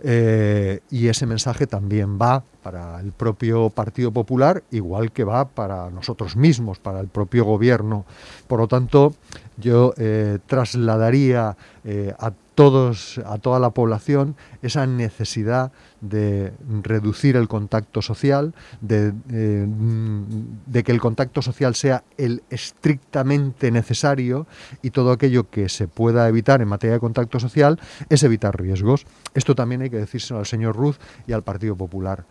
Eh, y ese mensaje también va para el propio Partido Popular, igual que va para nosotros mismos, para el propio gobierno. Por lo tanto, yo eh, trasladaría eh, a todos, a toda la población, esa necesidad de reducir el contacto social, de, eh, mm, de que el contacto social sea el estrictamente necesario y todo aquello que se pueda evitar en materia de contacto social es evitar riesgos. Esto también hay que decírselo al señor Ruz y al Partido Popular.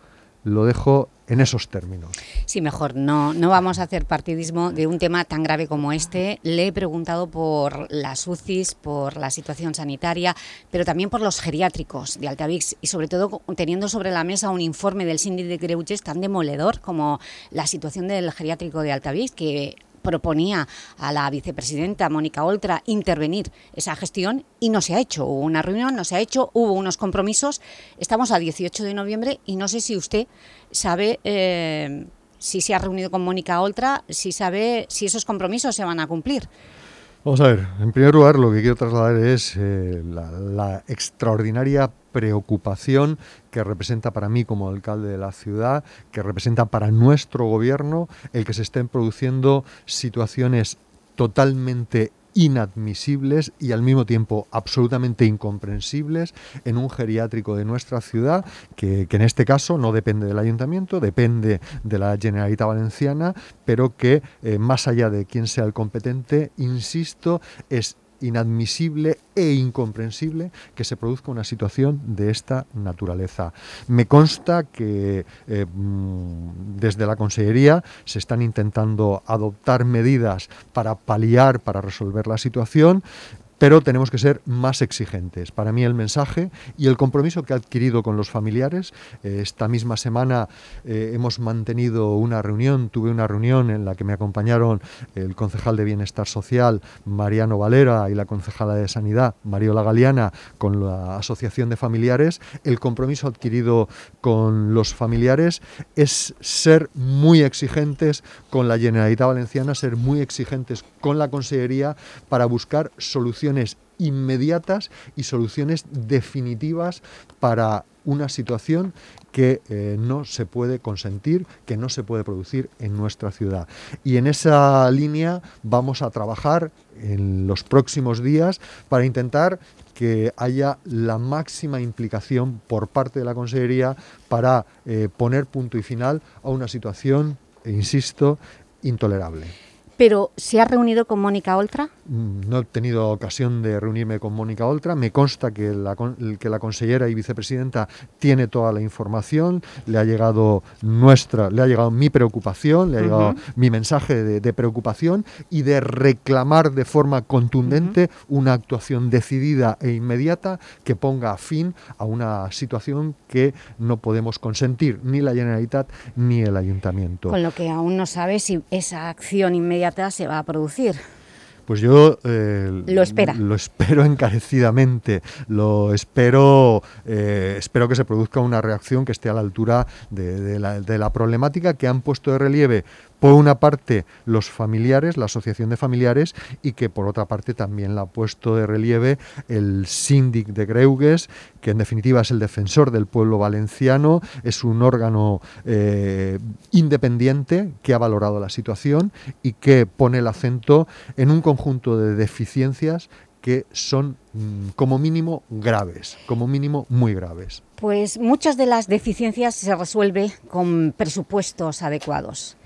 Lo dejo en esos términos. Sí, mejor, no, no vamos a hacer partidismo de un tema tan grave como este. Le he preguntado por las UCIs, por la situación sanitaria, pero también por los geriátricos de Altavix y sobre todo teniendo sobre la mesa un informe del síndic de Greuges tan demoledor como la situación del geriátrico de Altavix, que proponía a la vicepresidenta Mónica Oltra intervenir esa gestión y no se ha hecho. Hubo una reunión, no se ha hecho, hubo unos compromisos. Estamos a 18 de noviembre y no sé si usted sabe eh, si se ha reunido con Mónica Oltra, si sabe si esos compromisos se van a cumplir. Vamos a ver, en primer lugar lo que quiero trasladar es eh, la, la extraordinaria preocupación que representa para mí como alcalde de la ciudad, que representa para nuestro gobierno el que se estén produciendo situaciones totalmente inadmisibles y al mismo tiempo absolutamente incomprensibles en un geriátrico de nuestra ciudad que, que en este caso no depende del ayuntamiento, depende de la Generalitat Valenciana, pero que eh, más allá de quién sea el competente, insisto, es inadmisible e incomprensible que se produzca una situación de esta naturaleza. Me consta que eh, mm, desde la Consellería se están intentando adoptar medidas para paliar, para resolver la situación, pero tenemos que ser más exigentes. Para mí el mensaje y el compromiso que he adquirido con los familiares, eh, esta misma semana eh, hemos mantenido una reunión, tuve una reunión en la que me acompañaron el concejal de Bienestar Social, Mariano Valera, y la concejala de Sanidad, Mariola Galeana, con la Asociación de Familiares. El compromiso adquirido con los familiares es ser muy exigentes con la Generalitat Valenciana, ser muy exigentes con la Consellería para buscar soluciones inmediatas y soluciones definitivas para una situación que eh, no se puede consentir, que no se puede producir en nuestra ciudad. Y en esa línea vamos a trabajar en los próximos días para intentar que haya la máxima implicación por parte de la Consellería para eh, poner punto y final a una situación, insisto, intolerable. Pero, ¿se ha reunido con Mónica Oltra? Mm, No he tenido ocasión de reunirme con Mónica Oltra. Me consta que la, que la consellera y vicepresidenta tiene toda la información. Le ha llegado nuestra, le ha llegado mi preocupación, le ha llegado Ujú. mi mensaje de, de preocupación y de reclamar de forma contundente una actuación decidida e inmediata que ponga fin a una situación que no podemos consentir ni la Generalitat ni el Ayuntamiento. Con lo que aún no sabe si esa acción inmediata se va a producir. Pues yo eh, Lo espera. Lo espero encarecidamente. Lo espero. eh, espero que se produzca una reacción que esté a la altura de, de la, de la problemática que han puesto de relieve por una parte los familiares, la asociación de familiares, y que por otra parte también la ha puesto de relieve el síndic de Greugues, que en definitiva es el defensor del pueblo valenciano, es un órgano eh, independiente que ha valorado la situación y que pone el acento en un conjunto de deficiencias que son mm, como mínimo graves, como mínimo muy graves. Pues muchas de las deficiencias se resuelve con presupuestos adecuados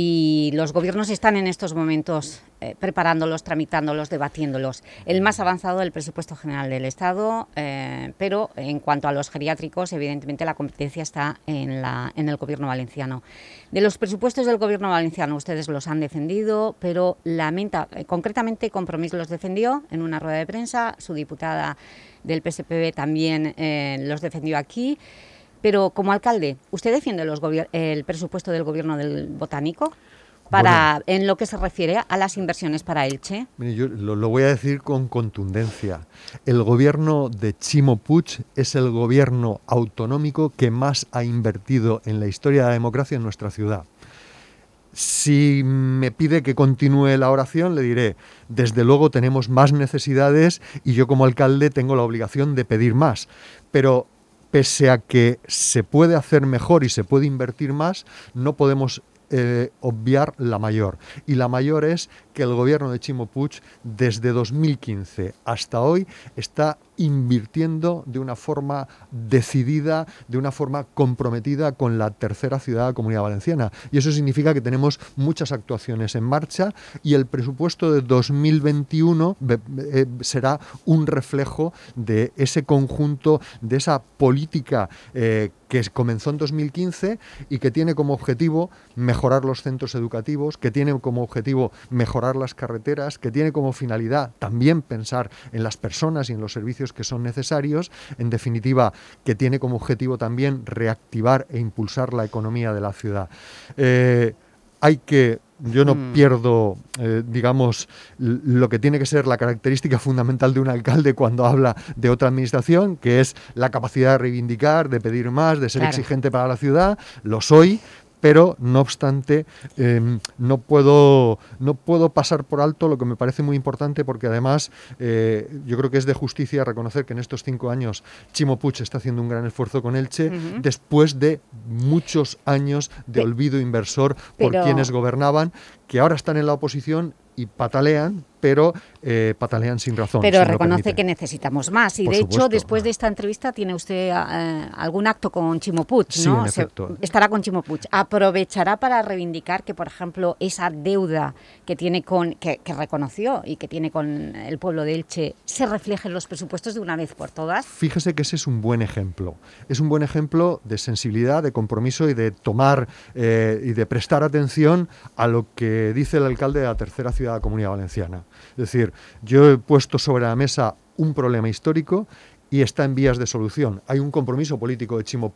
y los gobiernos están en estos momentos eh, preparándolos, tramitándolos, debatiéndolos. El más avanzado el presupuesto general del Estado, eh, pero en cuanto a los geriátricos, evidentemente la competencia está en, la, en el Gobierno valenciano. De los presupuestos del Gobierno valenciano ustedes los han defendido, pero lamenta, eh, concretamente Compromís los defendió en una rueda de prensa, su diputada del PSPB también los defendió aquí, pero como alcalde, ¿usted defiende los el presupuesto del Gobierno del Botánico? Para, en lo que se refiere a las inversiones para Elche. Mire, yo lo, lo voy a decir con contundencia. El gobierno de Chimo Puig es el gobierno autonómico que más ha invertido en la historia de la democracia en nuestra ciudad. Si me pide que continúe la oración, le diré, desde luego tenemos más necesidades y yo como alcalde tengo la obligación de pedir más. Pero pese a que se puede hacer mejor y se puede invertir más, no podemos eh, obviar la mayor. Y la mayor es que el gobierno de Chimo desde 2015 hasta hoy está invirtiendo de una forma decidida, de una forma comprometida con la tercera ciudad Comunidad Valenciana. Y eso significa que tenemos muchas actuaciones en marcha y el presupuesto de 2021 ve- eh, será un reflejo de ese conjunto, de esa política eh, que comenzó en 2015 y que tiene como objetivo mejorar los centros educativos, que tiene como objetivo mejorar las carreteras, que tiene como finalidad también pensar en las personas y en los servicios que son necesarios, en definitiva, que tiene como objetivo también reactivar e impulsar la economía de la ciudad. Eh, hay que yo no Mm. pierdo, eh, digamos, lo que tiene que ser la característica fundamental de un alcalde cuando habla de otra administración, que es la capacidad de reivindicar, de pedir más, de ser Claro. exigente para la ciudad. Lo soy, pero no obstante eh, no puedo no puedo pasar por alto lo que me parece muy importante porque además eh, yo creo que es de justicia reconocer que en estos cinco años Chimo Puig está haciendo un gran esfuerzo con Elche Ujú. después de muchos años de olvido inversor por pero- quienes gobernaban que ahora están en la oposición y patalean pero eh, patalean sin razón Pero si reconoce que necesitamos más. Y Por de hecho, después de esta entrevista, tiene usted eh, algún acto con Chimo Puig, Sí, ¿no? Se- estará con Chimo Puig. ¿Aprovechará para reivindicar que, por ejemplo, esa deuda que tiene con que, que reconoció y que tiene con el pueblo de Elche se refleje en los presupuestos de una vez por todas? Fíjese que ese es un buen ejemplo. Es un buen ejemplo de sensibilidad, de compromiso y de tomar eh, y de prestar atención a lo que dice el alcalde de la tercera ciudad de la Comunidad Valenciana. Es decir, yo he puesto sobre la mesa un problema histórico y está en vías de solución. Hay un compromiso político de Chimo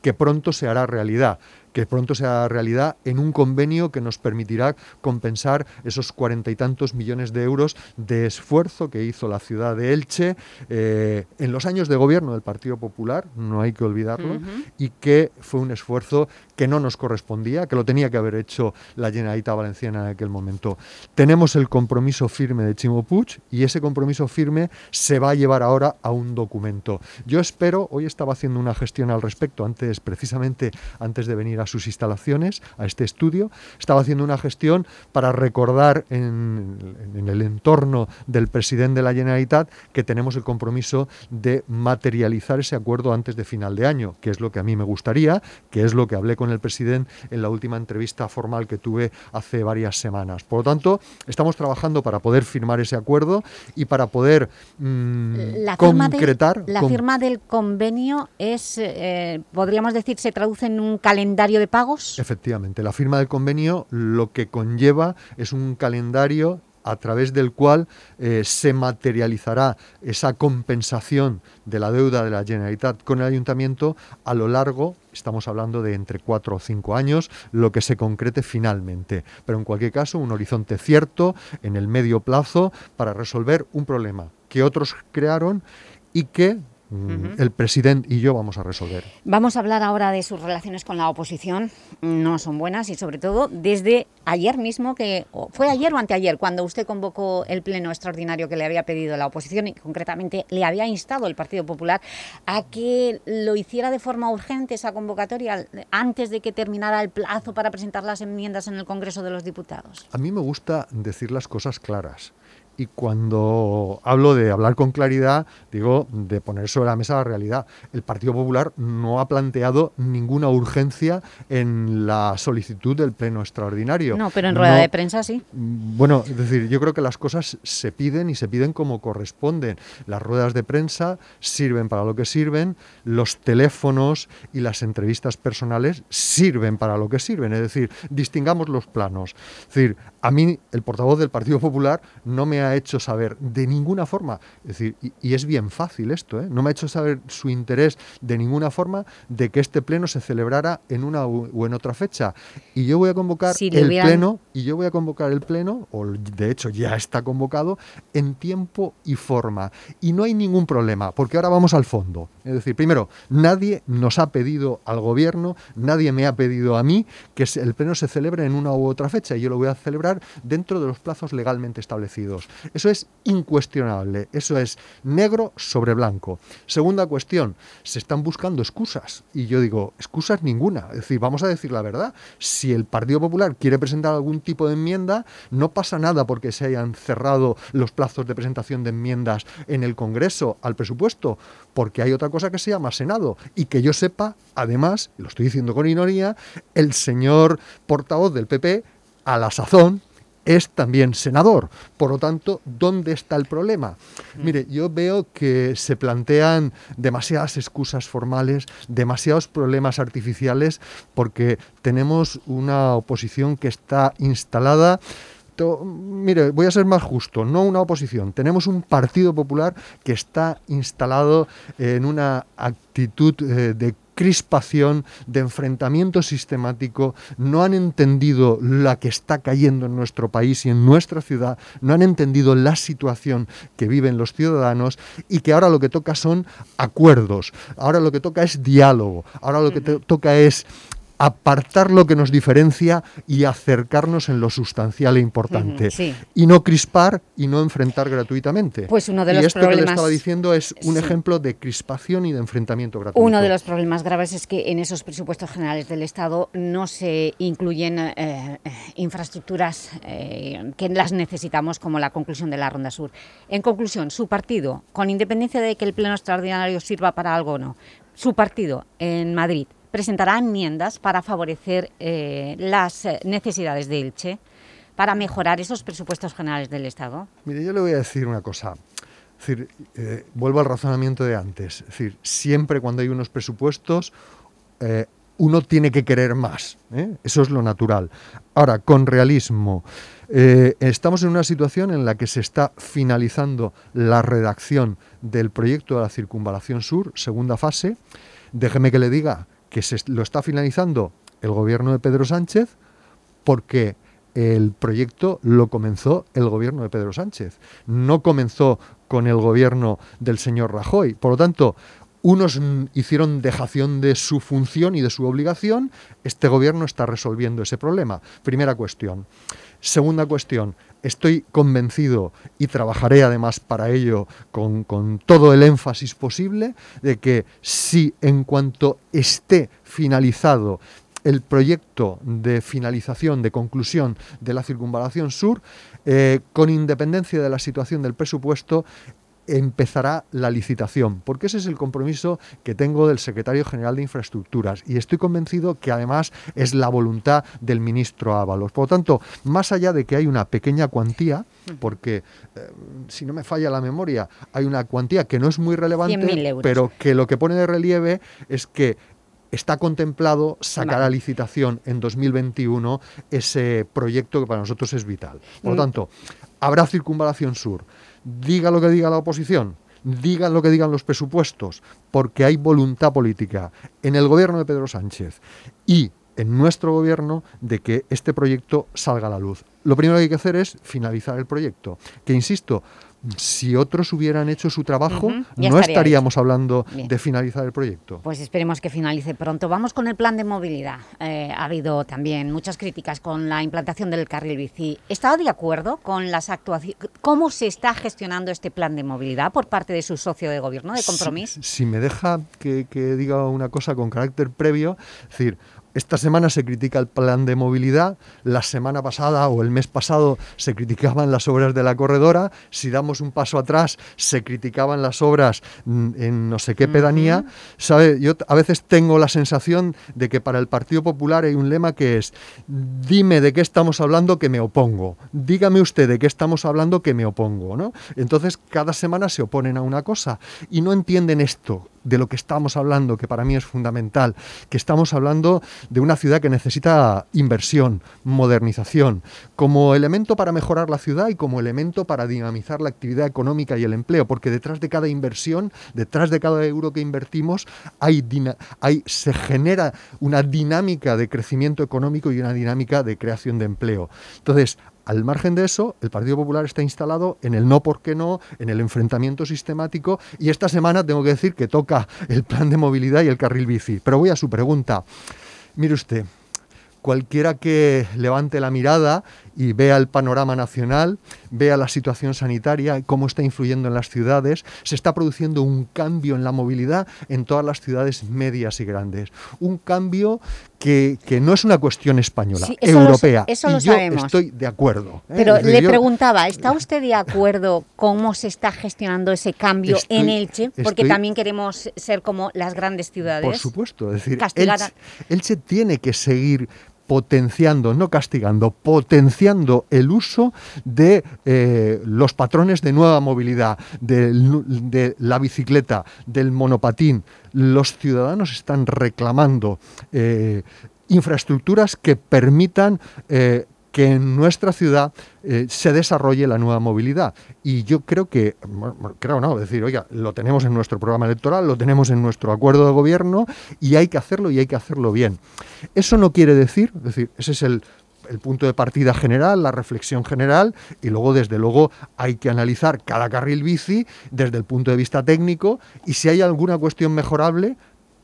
que pronto se hará realidad, que pronto se hará realidad en un convenio que nos permitirá compensar esos cuarenta y tantos millones de euros de esfuerzo que hizo la ciudad de Elche eh, en los años de gobierno del Partido Popular, no hay que olvidarlo, y que fue un esfuerzo que no nos correspondía, que lo tenía que haber hecho la Generalitat Valenciana en aquel momento. Tenemos el compromiso firme de Chimo Puig y ese compromiso firme se va a llevar ahora a un documento. Yo espero, hoy estaba haciendo una gestión al respecto, antes precisamente antes de venir a sus instalaciones, a este estudio, estaba haciendo una gestión para recordar en, en el entorno del presidente de la Generalitat que tenemos el compromiso de materializar ese acuerdo antes de final de año, que es lo que a mí me gustaría, que es lo que hablé con el presidente en la última entrevista formal que tuve hace varias semanas. Por lo tanto, estamos trabajando para poder firmar ese acuerdo y para poder mm, La concretar. la con- firma del convenio es, eh, podríamos decir, se traduce en un calendario de pagos. Efectivamente, la firma del convenio lo que conlleva es un calendario a través del cual eh, se materializará esa compensación de la deuda de la Generalitat con el Ayuntamiento a lo largo, estamos hablando de entre cuatro o cinco años, lo que se concrete finalmente. Pero en cualquier caso, un horizonte cierto en el medio plazo para resolver un problema que otros crearon y que el presidente y yo vamos a resolver. Vamos a hablar ahora de sus relaciones con la oposición. No son buenas y sobre todo desde ayer mismo, que fue ayer o anteayer, cuando usted convocó el pleno extraordinario que le había pedido la oposición y concretamente le había instado el Partido Popular a que lo hiciera de forma urgente esa convocatoria antes de que terminara el plazo para presentar las enmiendas en el Congreso de los Diputados. A mí me gusta decir las cosas claras. Y cuando hablo de hablar con claridad, digo de poner sobre la mesa la realidad. El Partido Popular no ha planteado ninguna urgencia en la solicitud del Pleno Extraordinario. No, pero en rueda No- de prensa sí. Bueno, es decir, yo creo que las cosas se piden y se piden como corresponden. Las ruedas de prensa sirven para lo que sirven, los teléfonos y las entrevistas personales sirven para lo que sirven. Es decir, distingamos los planos. Es decir, a mí el portavoz del Partido Popular no me ha hecho saber de ninguna forma, es decir, y, y es bien fácil esto, ¿eh? no me ha hecho saber su interés de ninguna forma de que este pleno se celebrara en una u, u en otra fecha. Y yo voy a convocar Si el hubieran- pleno y yo voy a convocar el pleno, o de hecho ya está convocado, en tiempo y forma. Y no hay ningún problema, porque ahora vamos al fondo. Es decir, primero, nadie nos ha pedido al gobierno, nadie me ha pedido a mí que el pleno se celebre en una u otra fecha y yo lo voy a celebrar dentro de los plazos legalmente establecidos. Eso es incuestionable, eso es negro sobre blanco. Segunda cuestión, se están buscando excusas y yo digo, excusas ninguna. Es decir, vamos a decir la verdad, si el Partido Popular quiere presentar algún tipo de enmienda, no pasa nada porque se hayan cerrado los plazos de presentación de enmiendas en el Congreso al presupuesto, porque hay otra cosa que se llama Senado y que yo sepa, además, y lo estoy diciendo con ironía, el señor portavoz del PP, a la sazón, es también senador. Por lo tanto, ¿dónde está el problema? Mire, yo veo que se plantean demasiadas excusas formales, demasiados problemas artificiales, porque tenemos una oposición que está instalada Mire, voy a ser más justo, no una oposición. Tenemos un Partido Popular que está instalado en una actitud eh, de crispación, de enfrentamiento sistemático, no han entendido la que está cayendo en nuestro país y en nuestra ciudad, no han entendido la situación que viven los ciudadanos y que ahora lo que toca son acuerdos, ahora lo que toca es diálogo, ahora lo que toca es apartar lo que nos diferencia y acercarnos en lo sustancial e importante. Sí. Y no crispar y no enfrentar gratuitamente. Pues uno de y los esto que le estaba diciendo es un Sí. ejemplo de crispación y de enfrentamiento gratuito. Uno de los problemas graves es que en esos presupuestos generales del Estado no se incluyen eh, eh, infraestructuras eh, que las necesitamos, como la conclusión de la Ronda Sur. En conclusión, su partido, con independencia de que el pleno extraordinario sirva para algo o no, su partido en Madrid presentará enmiendas para favorecer eh, las eh, necesidades de Elche, para mejorar esos presupuestos generales del Estado. Mire, yo le voy a decir una cosa. Es decir, eh, vuelvo al razonamiento de antes. Es decir, siempre cuando hay unos presupuestos, uno tiene que querer más. Eso es lo natural. Ahora, con realismo, estamos en una situación en la que se está finalizando la redacción del proyecto de la Circunvalación Sur, segunda fase. Déjeme que le diga que se lo está finalizando el gobierno de Pedro Sánchez porque el proyecto lo comenzó el gobierno de Pedro Sánchez, no comenzó con el gobierno del señor Rajoy. Por lo tanto, unos hicieron dejación de su función y de su obligación, este gobierno está resolviendo ese problema. Primera cuestión. Segunda cuestión, estoy convencido y trabajaré además para ello con, todo el énfasis posible de que si en cuanto esté finalizado el proyecto de finalización, de conclusión de la circunvalación sur, eh, con independencia de la situación del presupuesto, empezará la licitación, porque ese es el compromiso que tengo del secretario general de Infraestructuras y estoy convencido que además es la voluntad del ministro Ábalos. Por lo tanto, más allá de que hay una pequeña cuantía, porque eh, si no me falla la memoria, hay una cuantía que no es muy 100.000 relevante, pero que lo que pone de relieve es que está contemplado sacar Vale. a licitación en 2021 ese proyecto que para nosotros es vital. Por lo Mm. tanto, habrá circunvalación sur. Diga lo que diga la oposición, digan lo que digan los presupuestos, porque hay voluntad política en el gobierno de Pedro Sánchez y en nuestro gobierno de que este proyecto salga a la luz. Lo primero que hay que hacer es finalizar el proyecto, que insisto, si otros hubieran hecho su trabajo, no estaría estaríamos hablando Bien. de finalizar el proyecto. Pues esperemos que finalice pronto. Vamos con el plan de movilidad. Eh, ha habido también muchas críticas con la implantación del carril bici. ¿Está de acuerdo con las actuaciones? ¿Cómo se está gestionando este plan de movilidad por parte de su socio de gobierno, de compromiso? Si me deja que, que diga una cosa con carácter previo, es decir, esta semana se critica el plan de movilidad, la semana pasada o el mes pasado se criticaban las obras de la corredora, si damos un paso atrás se criticaban las obras en no sé qué pedanía. ¿Sabe? Yo a veces tengo la sensación de que para el Partido Popular hay un lema que es dime de qué estamos hablando que me opongo, dígame usted de qué estamos hablando que me opongo, ¿no? Entonces cada semana se oponen a una cosa y no entienden esto de lo que estamos hablando, que para mí es fundamental, que estamos hablando de una ciudad que necesita inversión, modernización, como elemento para mejorar la ciudad y como elemento para dinamizar la actividad económica y el empleo, porque detrás de cada inversión, detrás de cada euro que invertimos, hay, hay se genera una dinámica de crecimiento económico y una dinámica de creación de empleo. Entonces, al margen de eso, el Partido Popular está instalado en el no porque no, en el enfrentamiento sistemático y esta semana tengo que decir que toca el plan de movilidad y el carril bici. Pero voy a su pregunta. Mire usted, cualquiera que levante la mirada y vea el panorama nacional, vea la situación sanitaria, cómo está influyendo en las ciudades, se está produciendo un cambio en la movilidad en todas las ciudades medias y grandes. Un cambio que, que no es una cuestión española, Sí, eso lo europea. eso y lo yo sabemos. estoy de acuerdo. ¿eh? Pero le yo- preguntaba, ¿está usted de acuerdo cómo se está gestionando ese cambio Estoy- en Elche? Porque estoy- también queremos ser como las grandes ciudades. Por supuesto, es decir, Elche, Elche tiene que seguir potenciando, no castigando, potenciando el uso de eh, los patrones de nueva movilidad, de la bicicleta, del monopatín. Los ciudadanos están reclamando eh, infraestructuras que permitan eh, que en nuestra ciudad eh, se desarrolle la nueva movilidad. Y yo creo que, bueno, creo no, decir, oiga, lo tenemos en nuestro programa electoral, lo tenemos en nuestro acuerdo de gobierno y hay que hacerlo y hay que hacerlo bien. Eso no quiere decir, es decir, ese es el, el punto de partida general, la reflexión general, y luego, desde luego, hay que analizar cada carril bici desde el punto de vista técnico y si hay alguna cuestión mejorable,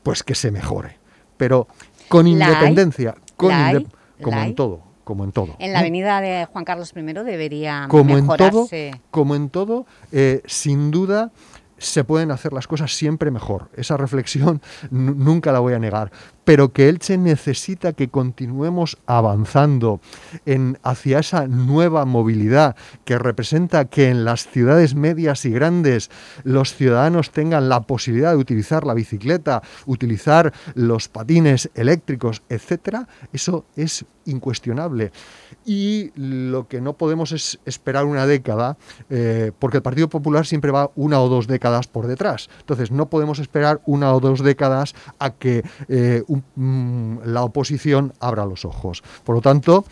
pues que se mejore. Pero con La hay, independencia, con la inde- hay, como en todo, como en todo. En la ¿eh? avenida de Juan Carlos I debería como en todo, mejorarse. como en todo, eh, sin duda se pueden hacer las cosas siempre mejor. Esa reflexión nu- nunca la voy a negar. Pero que Elche necesita que continuemos avanzando en, hacia esa nueva movilidad que representa que en las ciudades medias y grandes los ciudadanos tengan la posibilidad de utilizar la bicicleta, utilizar los patines eléctricos, etcétera, eso es incuestionable. Y lo que no podemos es esperar una década, eh, porque el Partido Popular siempre va una o dos décadas por detrás. Entonces, no podemos esperar una o dos décadas a que eh, mm, la oposición abra los ojos. Por lo tanto,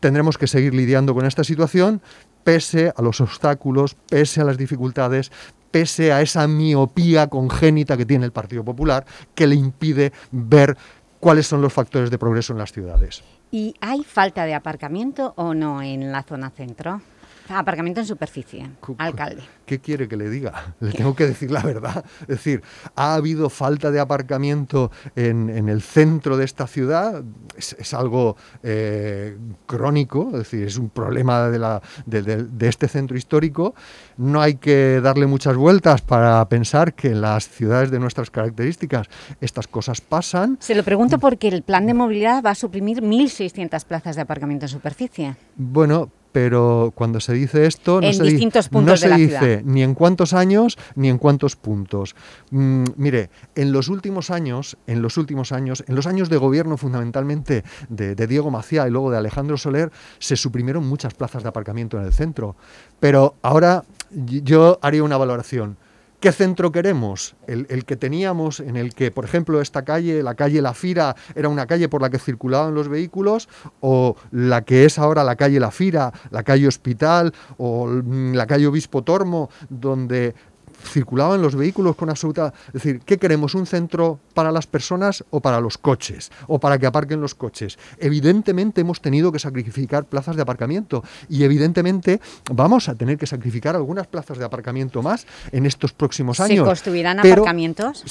tendremos que seguir lidiando con esta situación, pese a los obstáculos, pese a las dificultades, pese a esa miopía congénita que tiene el Partido Popular, que le impide ver cuáles son los factores de progreso en las ciudades. ¿Y hay falta de aparcamiento o no en la zona centro? Aparcamiento en superficie, alcalde. ¿Qué quiere que le diga? Le tengo que decir la verdad. Es decir, ¿ha habido falta de aparcamiento en, en el centro de esta ciudad? Es, es algo eh, crónico, es decir, es un problema de, la, de, de- de este centro histórico. No hay que darle muchas vueltas para pensar que en las ciudades de nuestras características estas cosas pasan. Se lo pregunto porque el plan de movilidad va a suprimir 1.600 plazas de aparcamiento en superficie. Bueno, pero cuando se dice esto no En se, di- distintos no puntos de se dice ni en cuántos años ni en cuántos puntos. Mm, mire, en los últimos años, en los últimos años, en los años de gobierno fundamentalmente de, de Diego Macía y luego de Alejandro Soler, se suprimieron muchas plazas de aparcamiento en el centro. Pero ahora yo haría una valoración. ¿Qué centro queremos? El, que teníamos, en el que, por ejemplo, esta calle, la calle La Fira, era una calle por la que circulaban los vehículos, o la que es ahora la calle La Fira, la calle Hospital, o mm, la calle Obispo Tormo, donde circulaban los vehículos con absoluta... Es decir, ¿qué queremos? ¿Un centro para las personas o para los coches? ¿O para que aparquen los coches? Evidentemente hemos tenido que sacrificar plazas de aparcamiento y evidentemente vamos a tener que sacrificar algunas plazas de aparcamiento más en estos próximos ¿Se años. construirán Pero- aparcamientos?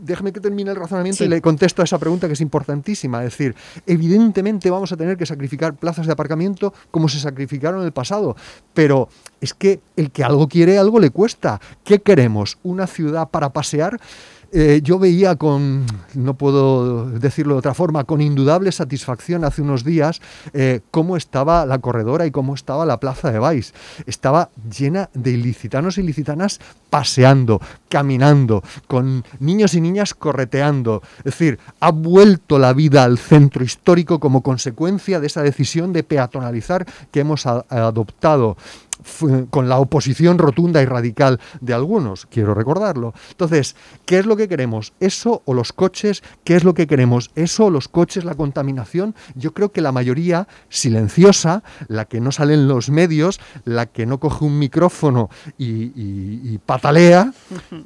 déjame que termine el razonamiento Sí. y le contesto a esa pregunta que es importantísima. Es decir, evidentemente vamos a tener que sacrificar plazas de aparcamiento como se sacrificaron en el pasado, pero es que el que algo quiere, algo le cuesta. ¿Qué queremos? ¿Una ciudad para pasear? Eh, yo veía con, no puedo decirlo de otra forma, con indudable satisfacción hace unos días eh, cómo estaba la corredora y cómo estaba la plaza de Baix. Estaba llena de ilicitanos y ilicitanas paseando, caminando, con niños y niñas correteando. Es decir, ha vuelto la vida al centro histórico como consecuencia de esa decisión de peatonalizar que hemos adoptado con la oposición rotunda y radical de algunos, quiero recordarlo. Entonces, ¿qué es lo que queremos? ¿Eso o los coches? ¿Qué es lo que queremos? ¿Eso o los coches, la contaminación? Yo creo que la mayoría silenciosa, la que no sale en los medios, la que no coge un micrófono y, y- y patalea,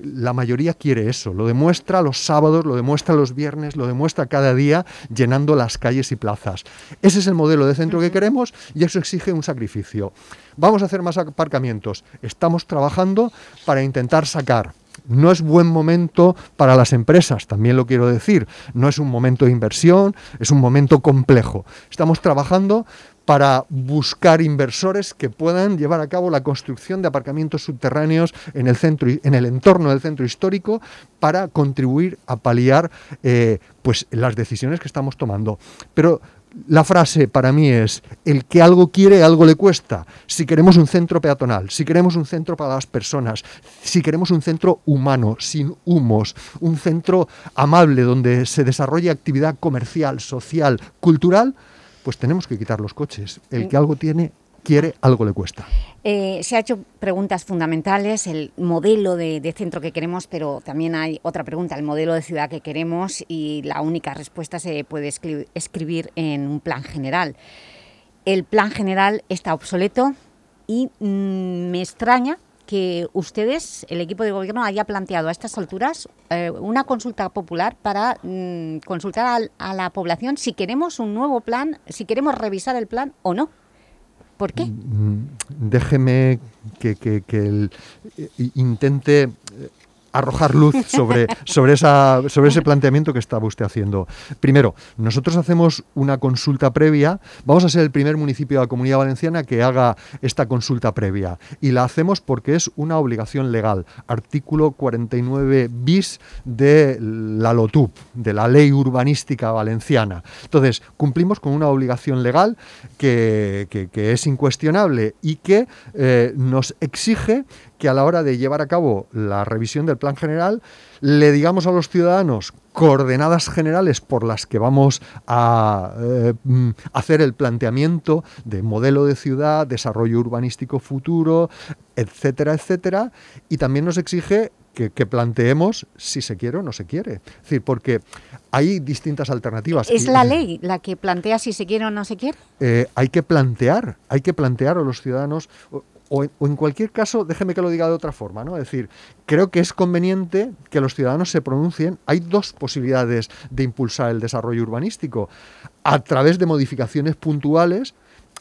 la mayoría quiere eso. Lo demuestra los sábados, lo demuestra los viernes, lo demuestra cada día llenando las calles y plazas. Ese es el modelo de centro que queremos y eso exige un sacrificio. Vamos a hacer más aparcamientos. Estamos trabajando para intentar sacar. No es buen momento para las empresas, también lo quiero decir. No es un momento de inversión, es un momento complejo. Estamos trabajando para buscar inversores que puedan llevar a cabo la construcción de aparcamientos subterráneos en el centro, en el entorno del centro histórico para contribuir a paliar eh, pues las decisiones que estamos tomando. Pero la frase para mí es, el que algo quiere, algo le cuesta. Si queremos un centro peatonal, si queremos un centro para las personas, si queremos un centro humano, sin humos, un centro amable donde se desarrolle actividad comercial, social, cultural, pues tenemos que quitar los coches. El que algo tiene, algo le cuesta. Eh, se ha hecho preguntas fundamentales, el modelo de, centro que queremos, pero también hay otra pregunta, el modelo de ciudad que queremos y la única respuesta se puede escri- escribir en un plan general. El plan general está obsoleto y mm, me extraña que ustedes, el equipo de gobierno, haya planteado a estas alturas eh, una consulta popular para mm, consultar a la población si queremos un nuevo plan, si queremos revisar el plan o no. ¿Por qué? Mm, Déjeme que, que- que el- eh, intente eh, arrojar luz sobre, sobre, esa, sobre ese planteamiento que estaba usted haciendo. Primero, nosotros hacemos una consulta previa, vamos a ser el primer municipio de la Comunidad Valenciana que haga esta consulta previa y la hacemos porque es una obligación legal, artículo 49 bis de la LOTUP, de la Ley Urbanística Valenciana. Entonces, cumplimos con una obligación legal que, es incuestionable y que eh, nos exige que a la hora de llevar a cabo la revisión del plan general le digamos a los ciudadanos coordenadas generales por las que vamos a eh, mm, hacer el planteamiento de modelo de ciudad, desarrollo urbanístico futuro, etcétera, etcétera, y también nos exige que, que planteemos si se quiere o no se quiere. Es decir, porque hay distintas alternativas. ¿Es Y- la ley la que plantea si se quiere o no se quiere? eh, hay que plantear, hay que plantear a los ciudadanos, o, en, cualquier caso, déjeme que lo diga de otra forma, ¿no? Es decir, creo que es conveniente que los ciudadanos se pronuncien. Hay dos posibilidades de impulsar el desarrollo urbanístico. A través de modificaciones puntuales,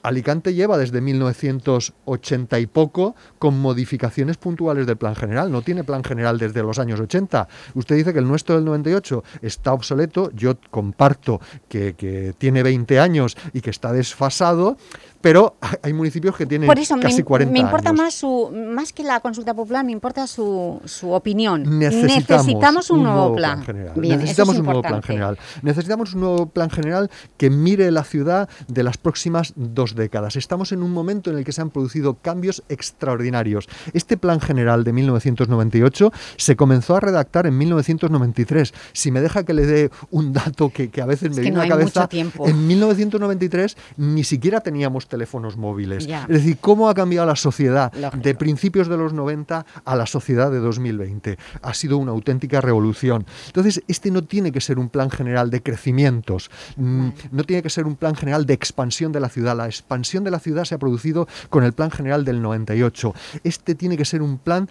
Alicante lleva desde 1980 y poco con modificaciones puntuales del plan general. No tiene plan general desde los años 80. Usted dice que el nuestro del 98 está obsoleto. Yo comparto que tiene 20 años y que está desfasado, pero hay municipios que tienen Por eso me, casi 40 me importa años. más su más que la consulta popular, me importa su, su opinión. Necesitamos, un, nuevo, plan. general. Bien, Necesitamos es un nuevo plan general. Necesitamos un nuevo plan general que mire la ciudad de las próximas dos décadas. Estamos en un momento en el que se han producido cambios extraordinarios. Este plan general de 1998 se comenzó a redactar en 1993. Si me deja que le dé un dato que, que a veces Es me viene no a la cabeza, en 1993 ni siquiera teníamos teléfonos móviles. Ya. Es decir, cómo ha cambiado la sociedad Lógico. de principios de los 90 a la sociedad de 2020. Ha sido una auténtica revolución. Entonces, este no tiene que ser un plan general de crecimientos, mm, no tiene que ser un plan general de expansión de la ciudad. La, expansión de la ciudad se ha producido con el Plan General del 98. Este tiene que ser un plan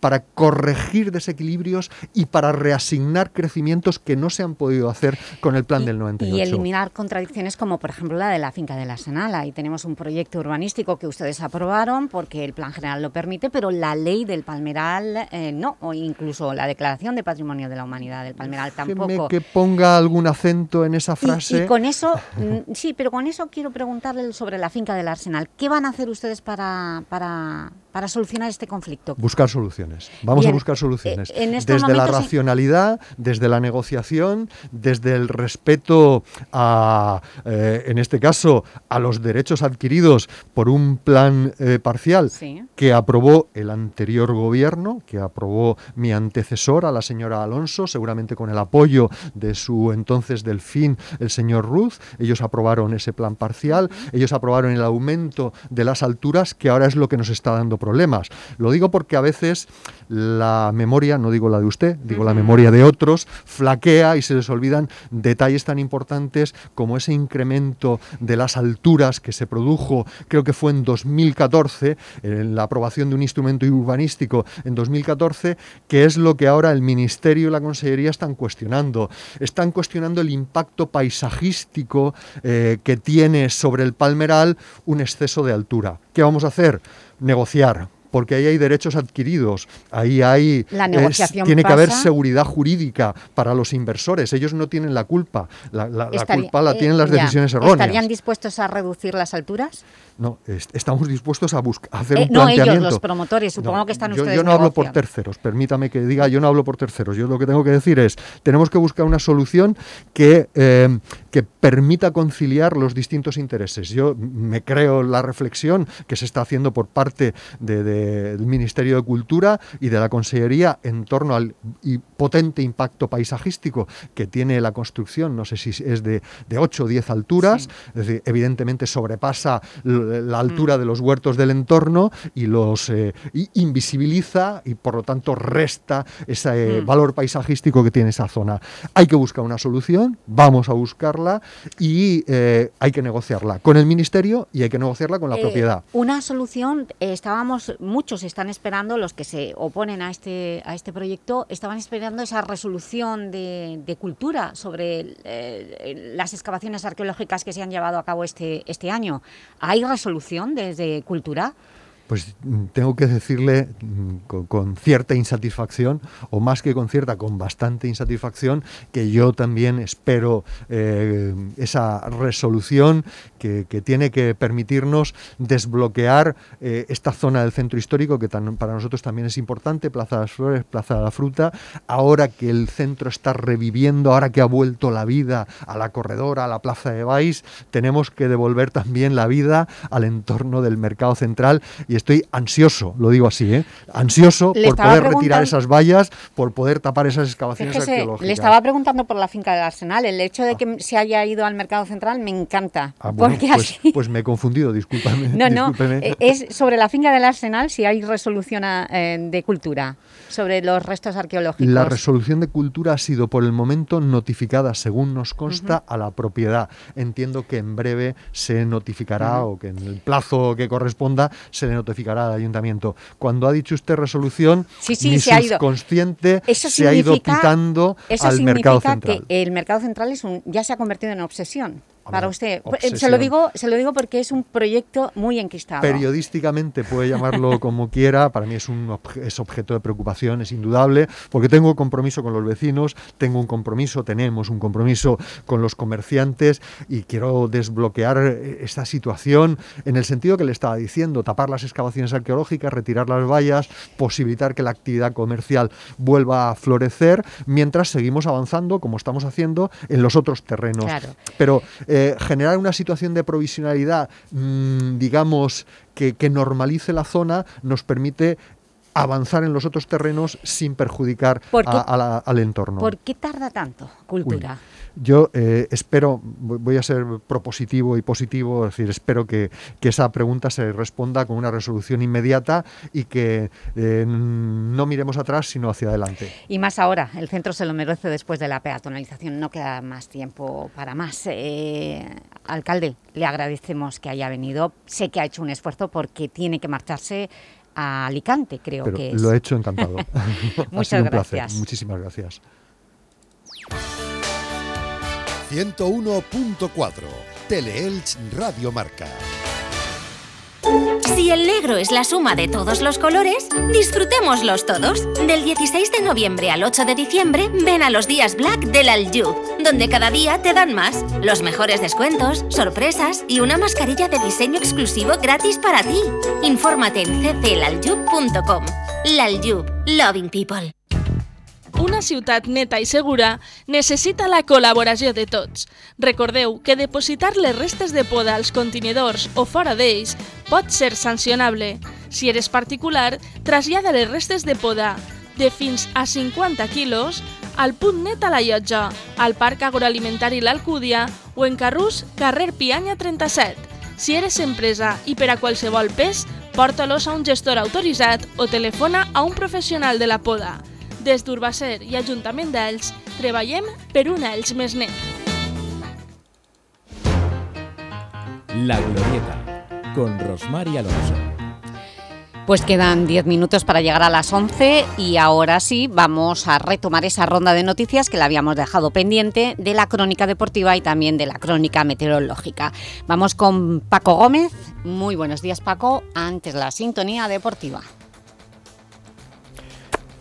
para corregir desequilibrios y para reasignar crecimientos que no se han podido hacer con el Plan del 98. Y eliminar contradicciones como, por ejemplo, la de la finca de la Senala. Ahí tenemos un proyecto urbanístico que ustedes aprobaron porque el Plan General lo permite, pero la ley del Palmeral eh, no, o incluso la Declaración de Patrimonio de la Humanidad del Palmeral tampoco. Déjeme que ponga algún acento en esa frase. Y, con eso, sí, pero con eso quiero preguntarle sobre la finca del Arsenal. ¿Qué van a hacer ustedes para, para, para solucionar este conflicto? Buscar soluciones. Vamos Bien, a buscar soluciones. eh, en estos desde la racionalidad, desde la negociación, desde el respeto a, eh, en este caso, a los derechos adquiridos por un plan eh, parcial Sí. que aprobó el anterior gobierno, que aprobó mi antecesora, la señora Alonso, seguramente con el apoyo de su entonces delfín, el señor Ruz. Ellos aprobaron ese plan parcial, ellos aprobaron el aumento de las alturas, que ahora es lo que nos está dando problemas. Lo digo porque a veces la memoria, no digo la de usted, digo la memoria de otros, flaquea y se les olvidan detalles tan importantes como ese incremento de las alturas que se produjo, creo que fue en 2014, en la aprobación de un instrumento urbanístico en 2014, que es lo que ahora el Ministerio y la Consellería están cuestionando. Están cuestionando el impacto paisajístico eh, que tiene sobre el palmeral un exceso de altura. ¿Qué vamos a hacer? Negociar. Porque ahí hay derechos adquiridos, ahí hay... La es- negociación tiene que haber seguridad jurídica para los inversores. Ellos no tienen la culpa. La, la- la Estaría- culpa la eh, tienen las ya. decisiones erróneas. ¿Estarían dispuestos a reducir las alturas? No, est- estamos dispuestos a, buscar, a hacer Eh, un no ellos, planteamiento. los promotores, supongo que están yo, ustedes yo no hablo por terceros, permítame que diga, yo no hablo por terceros. Yo lo que tengo que decir es, tenemos que buscar una solución que, eh, que permita conciliar los distintos intereses. Yo me creo la reflexión que se está haciendo por parte de- de- del Ministerio de Cultura y de la Consellería en torno al y potente impacto paisajístico que tiene la construcción, no sé si es de, de 8 o 10 alturas, es decir, evidentemente sobrepasa la altura de los huertos del entorno y los eh, y invisibiliza y por lo tanto resta ese eh, Mm. valor paisajístico que tiene esa zona. Hay que buscar una solución, vamos a buscarla y eh, hay que negociarla con el Ministerio y hay que negociarla con la Eh, propiedad. Una solución, eh, estábamos, muchos están esperando, los que se oponen a este, a este proyecto, estaban esperando esa resolución de, de cultura sobre las excavaciones arqueológicas que se han llevado a cabo este, este año. ¿Hay resolución desde cultura? Pues mm, tengo que decirle mm, con, cierta insatisfacción, o más que con cierta, con bastante insatisfacción, que yo también espero eh, esa resolución que, que tiene que permitirnos desbloquear eh, esta zona del centro histórico, que para nosotros también es importante, Plaza de las Flores, Plaza de la Fruta, ahora que el centro está reviviendo, ahora que ha vuelto la vida a la corredora, a la Plaza de Baix, tenemos que devolver también la vida al entorno del mercado central estoy ansioso, lo digo así, ¿eh? ansioso Le por poder retirar esas vallas, por poder tapar esas excavaciones Fíjese, arqueológicas. le estaba preguntando por la finca del Arsenal. El hecho de que se haya ido al mercado central me encanta. Ah, bueno, porque pues, así... pues me he confundido, discúlpame. No, no, eh, es sobre la finca del Arsenal si hay resolución a- eh, de cultura sobre los restos arqueológicos. La resolución de cultura ha sido por el momento notificada, según nos consta, a la propiedad. Entiendo que en breve se notificará o que en el plazo que corresponda se le notificará al ayuntamiento. Cuando ha dicho usted resolución, Sí, sí, mi se ha ido. Eso se ha ido pitando Eso al significa mercado central. que el mercado central es un, ya se ha convertido en obsesión para usted. Pues, eh, Se lo, digo, se lo digo porque es un proyecto muy enquistado. Periodísticamente puede llamarlo como quiera, para mí es un obje- es objeto de preocupación, es indudable, porque tengo compromiso con los vecinos, tengo un compromiso, tenemos un compromiso con los comerciantes y quiero desbloquear eh, esta situación en el sentido que le estaba diciendo, tapar las excavaciones arqueológicas, retirar las vallas, posibilitar que la actividad comercial vuelva a florecer, mientras seguimos avanzando, como estamos haciendo, en los otros terrenos. Claro. Pero eh, generar una situación de provisionalidad, mm, digamos, que, que normalice la zona, nos permite avanzar en los otros terrenos sin perjudicar ¿Por qué- a- a la- al entorno. ¿Por qué tarda tanto cultura? Yo eh, espero, voy a ser propositivo y positivo, es decir, espero que, que esa pregunta se responda con una resolución inmediata y que eh, no miremos atrás, sino hacia adelante. Y más ahora, el centro se lo merece después de la peatonalización, no queda más tiempo para más. Eh, alcalde, le agradecemos que haya venido, sé que ha hecho un esfuerzo porque tiene que marcharse a Alicante, creo Pero que es. lo he hecho encantado. Ha Muchas sido un placer. Muchísimas gracias. 101.4 Teleelch Radio Marca. Si el negro es la suma de todos los colores, disfrutémoslos todos. Del 16 de noviembre al 8 de diciembre, ven a los días Black del Aljub, donde cada día te dan más. Los mejores descuentos, sorpresas y una mascarilla de diseño exclusivo gratis para ti. Infórmate en cclaljub.com. L'Aljub, loving people. Una ciutat neta i segura necessita la col·laboració de tots. Recordeu que depositar les restes de poda als contenidors o fora d'ells pot ser sancionable. Si eres particular, trasllada les restes de poda de fins a 50 quilos al punt net a la llotja, al Parc Agroalimentari L'Alcúdia o en Carrús, carrer Pianya 37. Si eres empresa i per a qualsevol pes, porta-los a un gestor autoritzat o telefona a un professional de la poda. Des d'Urbacer i Ajuntament d'Elx, treballem per un Elx més net. La Glorieta, con Rosmar y Alonso. Pues quedan 10 minutos para llegar a las 11 y ahora sí vamos a retomar esa ronda de noticias que la habíamos dejado pendiente de la crónica deportiva y también de la crónica meteorológica. Vamos con Paco Gómez. Muy buenos días Paco, antes la sintonía deportiva.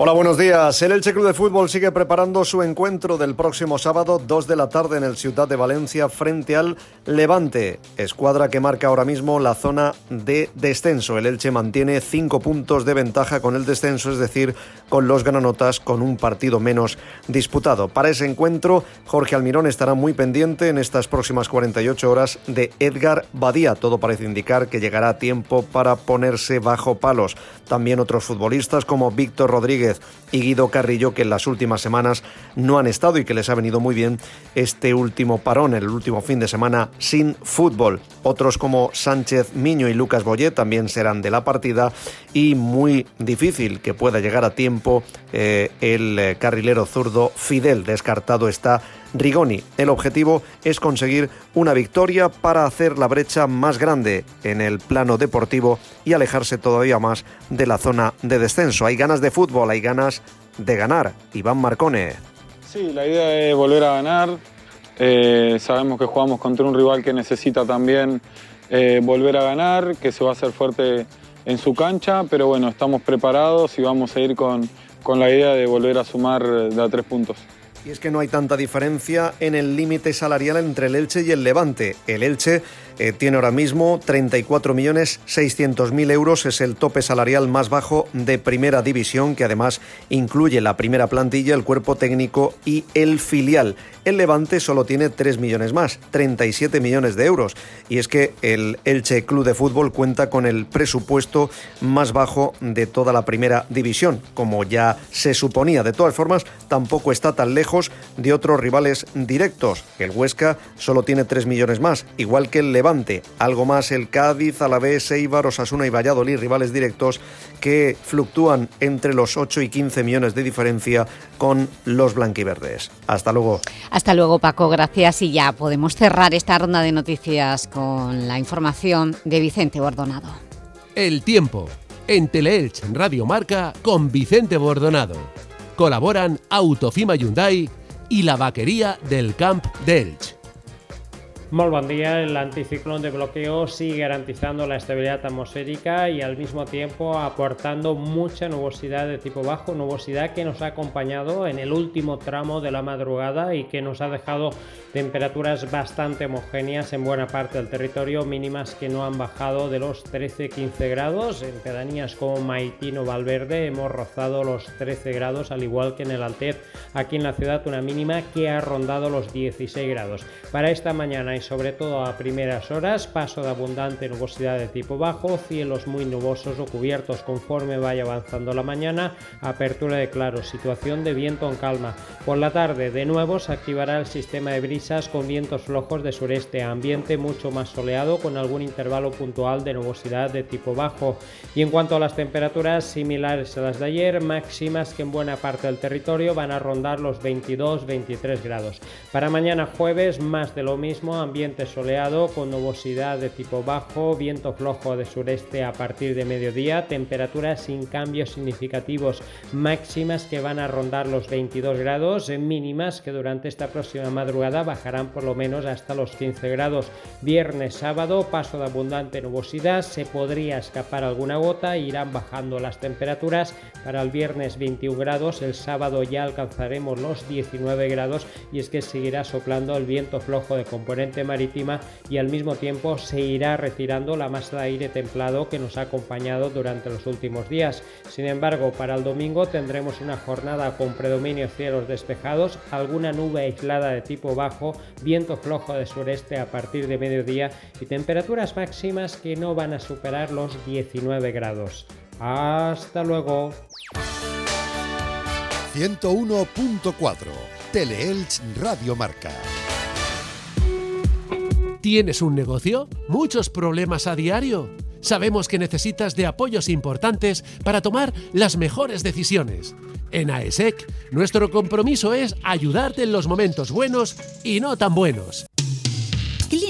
Hola, buenos días. El Elche Club de Fútbol sigue preparando su encuentro del próximo sábado, 2 de la tarde en el Ciudad de Valencia, frente al Levante, escuadra que marca ahora mismo la zona de descenso. El Elche mantiene 5 puntos de ventaja con el descenso, es decir, con los granotas con un partido menos disputado. Para ese encuentro, Jorge Almirón estará muy pendiente en estas próximas 48 horas de Edgar Badía. Todo parece indicar que llegará tiempo para ponerse bajo palos. También otros futbolistas como Víctor Rodríguez y Guido Carrillo, que en las últimas semanas no han estado y que les ha venido muy bien este último parón, el último fin de semana sin fútbol. Otros como Sánchez Miño y Lucas Boyé también serán de la partida y muy difícil que pueda llegar a tiempo eh, el eh, carrilero zurdo Fidel. Descartado está Rigoni. El objetivo es conseguir una victoria para hacer la brecha más grande en el plano deportivo y alejarse todavía más de la zona de descenso. Hay ganas de fútbol, hay ganas de ganar. Iván Marcone. Sí, la idea es volver a ganar. Eh, sabemos que jugamos contra un rival que necesita también eh, volver a ganar, que se va a hacer fuerte en su cancha, pero bueno, estamos preparados y vamos a ir con, con la idea de volver a sumar de a tres puntos. Y es que no hay tanta diferencia en el límite salarial entre el Elche y el Levante. El Elche eh, tiene ahora mismo 34.600.000 euros, es el tope salarial más bajo de primera división, que además incluye la primera plantilla, el cuerpo técnico y el filial. El Levante solo tiene 3 millones más, 37 millones de euros. Y es que el Elche Club de Fútbol cuenta con el presupuesto más bajo de toda la primera división, como ya se suponía. De todas formas, tampoco está tan lejos de otros rivales directos. El Huesca solo tiene 3 millones más, igual que el Levante. Algo más el Cádiz, Alavés, Eibar, Osasuna y Valladolid, rivales directos que fluctúan entre los 8 y 15 millones de diferencia con los blanquiverdes. Hasta luego. Hasta luego Paco, gracias y ya podemos cerrar esta ronda de noticias con la información de Vicente Bordonado. El tiempo en Teleelch Radio Marca con Vicente Bordonado. Colaboran Autofima Hyundai y la vaquería del Camp d'Elch. Muy buen día, el anticiclón de bloqueo sigue garantizando la estabilidad atmosférica y al mismo tiempo aportando mucha nubosidad de tipo bajo, nubosidad que nos ha acompañado en el último tramo de la madrugada y que nos ha dejado temperaturas bastante homogéneas en buena parte del territorio, mínimas que no han bajado de los 13-15 grados. En pedanías como Maitino Valverde hemos rozado los 13 grados, al igual que en el Altez, aquí en la ciudad una mínima que ha rondado los 16 grados. Para esta mañana sobre todo a primeras horas, paso de abundante nubosidad de tipo bajo, cielos muy nubosos o cubiertos conforme vaya avanzando la mañana, apertura de claros, situación de viento en calma. Por la tarde de nuevo se activará el sistema de brisas con vientos flojos de sureste, ambiente mucho más soleado con algún intervalo puntual de nubosidad de tipo bajo. Y en cuanto a las temperaturas similares a las de ayer, máximas que en buena parte del territorio van a rondar los 22-23 grados. Para mañana jueves más de lo mismo, ambiente soleado con nubosidad de tipo bajo, viento flojo de sureste a partir de mediodía, temperaturas sin cambios significativos, máximas que van a rondar los 22 grados, mínimas que durante esta próxima madrugada bajarán por lo menos hasta los 15 grados. Viernes, sábado, paso de abundante nubosidad, se podría escapar alguna gota, irán bajando las temperaturas. Para el viernes 21 grados, el sábado ya alcanzaremos los 19 grados y es que seguirá soplando el viento flojo de componente marítima y al mismo tiempo se irá retirando la masa de aire templado que nos ha acompañado durante los últimos días. Sin embargo, para el domingo tendremos una jornada con predominio cielos despejados, alguna nube aislada de tipo bajo, viento flojo de sureste a partir de mediodía y temperaturas máximas que no van a superar los 19 grados. Hasta luego. 101.4 Teleelch Radio Marca. ¿Tienes un negocio? ¿Muchos problemas a diario? Sabemos que necesitas de apoyos importantes para tomar las mejores decisiones. En AESEC, nuestro compromiso es ayudarte en los momentos buenos y no tan buenos.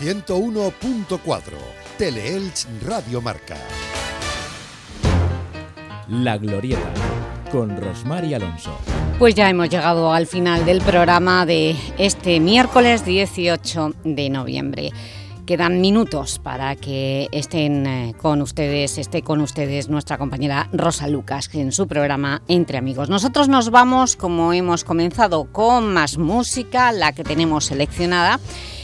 101.4 Teleelch Radio Marca. La Glorieta, con Rosmar y Alonso. Pues ya hemos llegado al final del programa de este miércoles 18 de noviembre. Quedan minutos para que estén eh, con ustedes, esté con ustedes nuestra compañera Rosa Lucas en su programa Entre Amigos. Nosotros nos vamos, como hemos comenzado, con más música, la que tenemos seleccionada,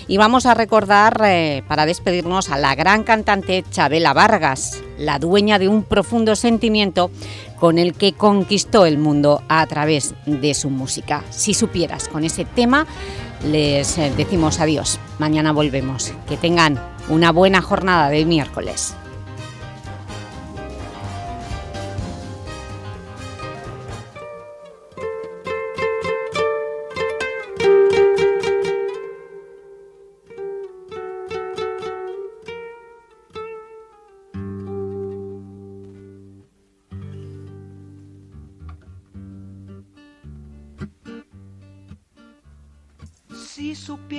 y vamos a recordar, eh, para despedirnos, a la gran cantante Chabela Vargas, la dueña de un profundo sentimiento con el que conquistó el mundo a través de su música. Si supieras, con ese tema les eh, decimos adiós. Mañana volvemos. Que tengan una buena jornada de miércoles.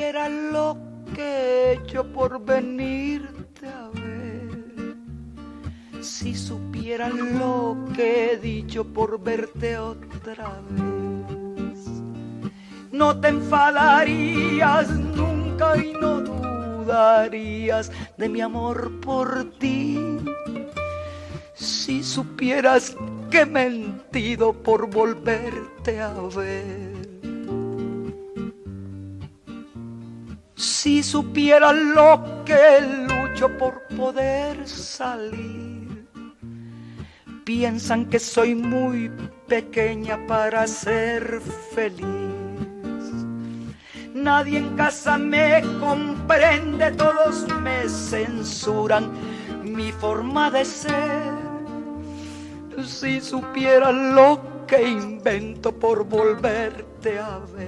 Supiera lo que he hecho por venirte a ver, si supiera lo que he dicho por verte otra vez, no te enfadarías nunca y no dudarías de mi amor por ti. Si supieras que he mentido por volverte a ver. Si supiera lo que lucho por poder salir. Piensan que soy muy pequeña para ser feliz. Nadie en casa me comprende, todos me censuran mi forma de ser. Si supieran lo que invento por volverte a ver.